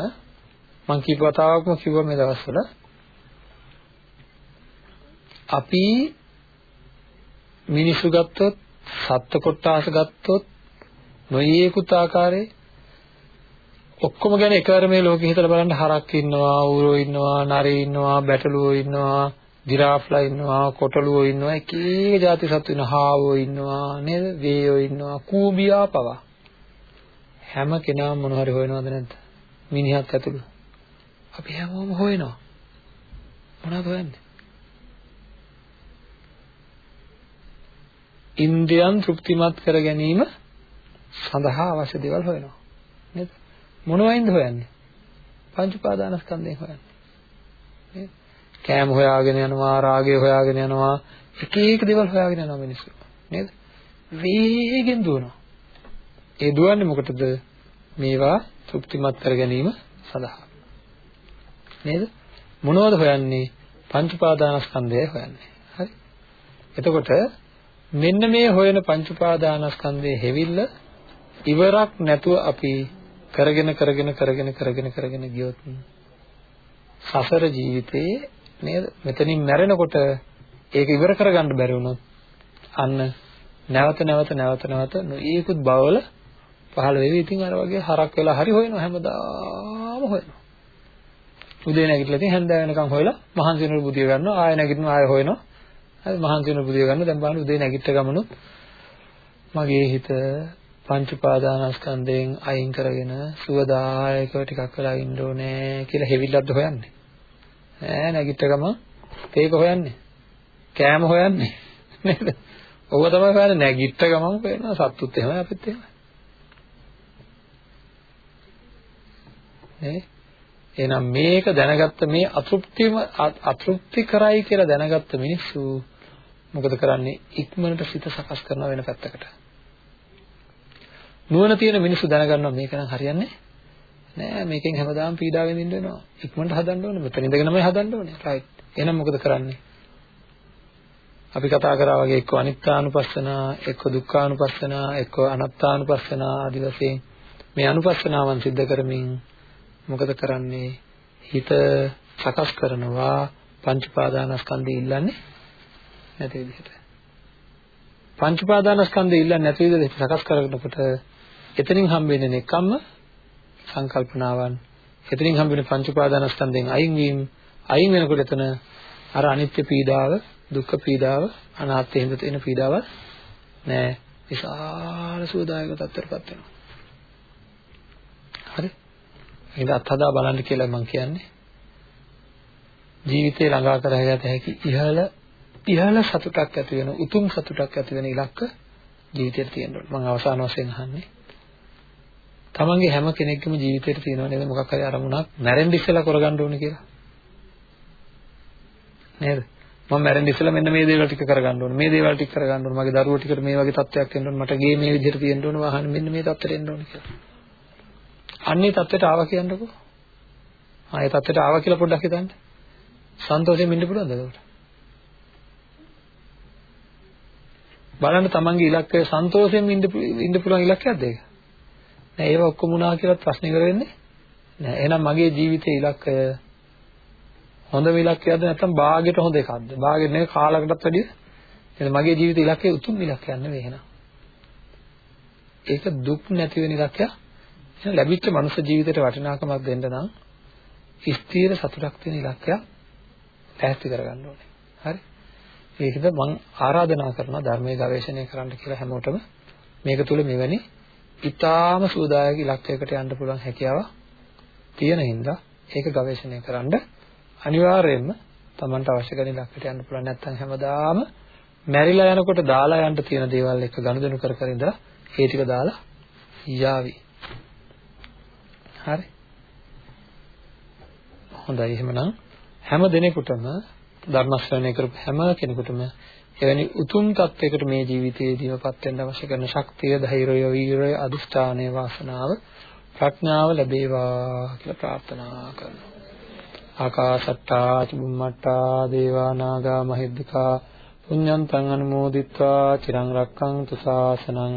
මම කීප වතාවක්ම කිව්වා මේ දවස්වල අපි මිනිසු ගත්තොත් සත්ත්ව කොට්ටාස ගත්තොත් නොයේකුත් ආකාරයේ ඔක්කොම ගැන එකවර මේ ලෝකෙ හිතලා බලන්න හරක් ඉන්නවා, ඌරෝ ඉන්නවා, නරේ ඉන්නවා, බැටළුවෝ ඉන්නවා, ජිරාෆ්ලා ඉන්නවා, කොටලුවෝ ඉන්නවා, එක එක જાති සත්තු ඉන්නවා, හාවෝ ඉන්නවා, නේද? වේයෝ ඉන්නවා, කූඹියා පවා. හැම කෙනාම මොන හරි හොයනවද නැද්ද? මිනිහක් ඇතුළු. අපි හැමෝම හොයනවා. මොනවද හොයන්නේ? ඉන්ද්‍රියන් තෘප්තිමත් කර ගැනීම සඳහා අවශ්‍ය දේවල් හොයනවා. නේද? මොනවයින්ද හොයන්නේ? පංච උපාදානස්කන්ධයෙන් හොයන්නේ. නේද? කෑම හොයාගෙන යනවා, රාගය හොයාගෙන යනවා, එක එක දේවල් හොයාගෙන යනවා මිනිස්සු. නේද? වේගෙන් දුවනවා. ඒ දුවන්නේ මොකටද? මේවා තෘප්තිමත් කර ගැනීම සඳහා. නේද? මොනවද හොයන්නේ? පංච උපාදානස්කන්ධය හොයන්නේ. හරි. එතකොට මෙන්න මේ හොයන පංච උපාදානස්කන්ධයේ හැවිල්ල ඉවරක් නැතුව අපි කරගෙන කරගෙන කරගෙන කරගෙන කරගෙන ගියොත් සසර ජීවිතේ නේද මෙතනින් මැරෙනකොට ඒක ඉවර කරගන්න බැරි වුණොත් අන්න නැවත නැවත නැවත නැවත නොයෙකුත් බවවල පහළ වෙවි. ඉතින් අර වගේ හරක් වෙලා හරි හොයනවා හැමදාම හොයනවා. උදේ නැගිටලා ඉතින් හැන්දෑව වෙනකන් හොයලා මහන්සි වෙනකොට බුදිය ගන්නවා. ආයෙ නැගිටිනවා ආයෙ හොයනවා. හරි මහන්සි වෙනකොට බුදිය ගන්නවා. දැන් බලන්න උදේ නැගිට ගමනුත් මගේ හිත පංච උපාදානස්කන්ධයෙන් අයින් කරගෙන සුවදායකව ටිකක් වෙලා ඉන්න ඕනේ කියලා හෙවිල්ලක්ද හොයන්නේ. ඈ නැගිට ගම ඒක හොයන්නේ. කෑම හොයන්නේ. නේද? ඔව තමයි හොයන්නේ නැගිට ගමන් වෙනවා සත්තුත් එහෙමයි අපිත් එහෙමයි. නේ? එහෙනම් මේක දැනගත්ත මේ අතෘප්තිම අතෘප්ති කරයි කියලා දැනගත්ත මිනිස්සු මොකද කරන්නේ? ඉක්මනට සිත සකස් කරන වෙන පැත්තකට. නුවණ තියෙන මිනිස්සු දැනගන්නවා මේක නම් හරියන්නේ නෑ මේකෙන් හැමදාම පීඩාව විඳින්න වෙනවා. ඉක්මනට හදන්න ඕනේ. මෙතන ඉඳගෙනමයි හදන්න ඕනේ. රයිට්. එහෙනම් මොකද කරන්නේ? අපි කතා කරා වගේ එක්ක අනිත්‍යානුපස්සනා, එක්ක දුක්ඛානුපස්සනා, එක්ක අනාත්තානුපස්සනා ආදී වශයෙන් මේ අනුපස්සනාවන් සිද්ධ කරමින් මොකද කරන්නේ? හිත සකස් කරනවා පංච පාදානස්කන්ධය ඉල්ලන්නේ නැති විදිහට. පංච පාදානස්කන්ධය ඉල්ලන්නේ නැති විදිහට සකස් කරනකොට එතනින් හම්බෙන්නේ නෙකම්ම සංකල්පනාවන්. එතනින් හම්බෙන පංච පාදානස්කන්ධයෙන් අයින් වීම අයින් වෙනකොට එතන අර අනිත්‍ය පීඩාව, දුක්ඛ පීඩාව, අනාත්ම හිඳ තියෙන පීඩාව නෑ. විශාල සුවදායක තත්ත්වයකටපත් වෙනවා. හරි? එහෙනම් අත්හදා බලන්න කියලා මම කියන්නේ. ජීවිතේ ළඟා කරගත හැකි ඉහළ ඉහළ සතුටක් ඇති වෙන උතුම් සතුටක් ඇති වෙන ඉලක්ක ජීවිතේට තියෙන්න ඕනේ. මම අවසාන වශයෙන් අහන්නේ. තමන්ගේ හැම කෙනෙක්ගේම ජීවිතේට තියෙනව නේද මොකක් හරි අරමුණක් මැරෙන්න ඉස්සෙල්ලා කරගන්න ඕනේ කියලා. නේද? මම මැරෙන්න ඉස්සෙල්ලා මෙන්න මේ දේවල් ටික කරගන්න ඕනේ. මේ දේවල් ටික කරගන්න ඕනේ. මගේ දරුවෝ ටිකට මේ වගේ තත්ත්වයක් එන්න ඕනේ. මට ගේ මේ විදිහට තියෙන්න ඕනේ. වාහන මෙන්න මේ තත්ත්වෙට එන්න ඕනේ කියලා. අන්නේ தත්ත්වයට ආවා කියන්නකෝ. ආයේ தත්ත්වයට ආවා කියලා පොඩ්ඩක් හිතන්න. සන්තෝෂයෙන් ඉන්න පුළුවන්ද ඒකට? බලන්න තමන්ගේ ඉලක්කය සන්තෝෂයෙන් ඉන්න ඉන්න පුළුවන් ඉලක්කයක්ද ඒක? නෑ ඒව ඔක්කොම වුණා කියලා ප්‍රශ්න කර වෙන්නේ නෑ. එහෙනම් මගේ ජීවිතයේ ඉලක්කය හොඳම ඉලක්කයක්ද නැත්නම් භාගයට හොඳ එකක්ද? භාගයට නෙවෙයි කාලකටත් වැඩිය. එහෙනම් මගේ ජීවිත ඉලක්කය උතුම් ඉලක්කයක් නෙවෙයි එහෙනම්. ඒක දුක් නැති වෙන ඉලක්කයක්. එහෙනම් ලැබිච්ච මනුෂ්‍ය ජීවිතයට වටිනාකමක් දෙන්න නම් ස්ථීර සතුටක් තියෙන ඉලක්කයක් පැහැදිලි කරගන්න ඕනේ. හරි? ඒකද මම ආරාධනා කරනවා ධර්මයේ ගවේෂණය කරන්න කියලා හැමෝටම මේක තුල මෙවැනි ඊටාම සූදායක ඉලක්කයකට යන්න පුළුවන් හැකියාව තියෙන හින්දා ඒක ගවේෂණය කරන්න අනිවාර්යයෙන්ම Tamanට අවශ්‍ය කරන ඉලක්කයට යන්න පුළුවන් නැත්නම් හැමදාම මැරිලා යනකොට දාලා යන්න තියෙන දේවල් එක ගනුදෙනු කර කර ඉඳලා ඒ ටික දාලා යාවි හරි. හොඳයි එහෙමනම් හැම දිනෙකටම ධර්ම ශ්‍රවණය කරපු හැම කෙනෙකුටම එවැනි උතුම් තත්වයකට මේ ජීවිතයේදීමපත් වෙන්න අවශ්‍ය කරන ශක්තිය, ධෛර්යය, වීරය, අදිෂ්ඨානය, වාසනාව, ප්‍රඥාව ලැබේවා කියලා ප්‍රාර්ථනා කරනවා. ආකාශට්ටා චුම්මට්ටා දේවා නාග මහිද්దికා පුඤ්ඤන්තං අනුමෝදිත්වා චිරං රක්ඛන්තු ශාසනං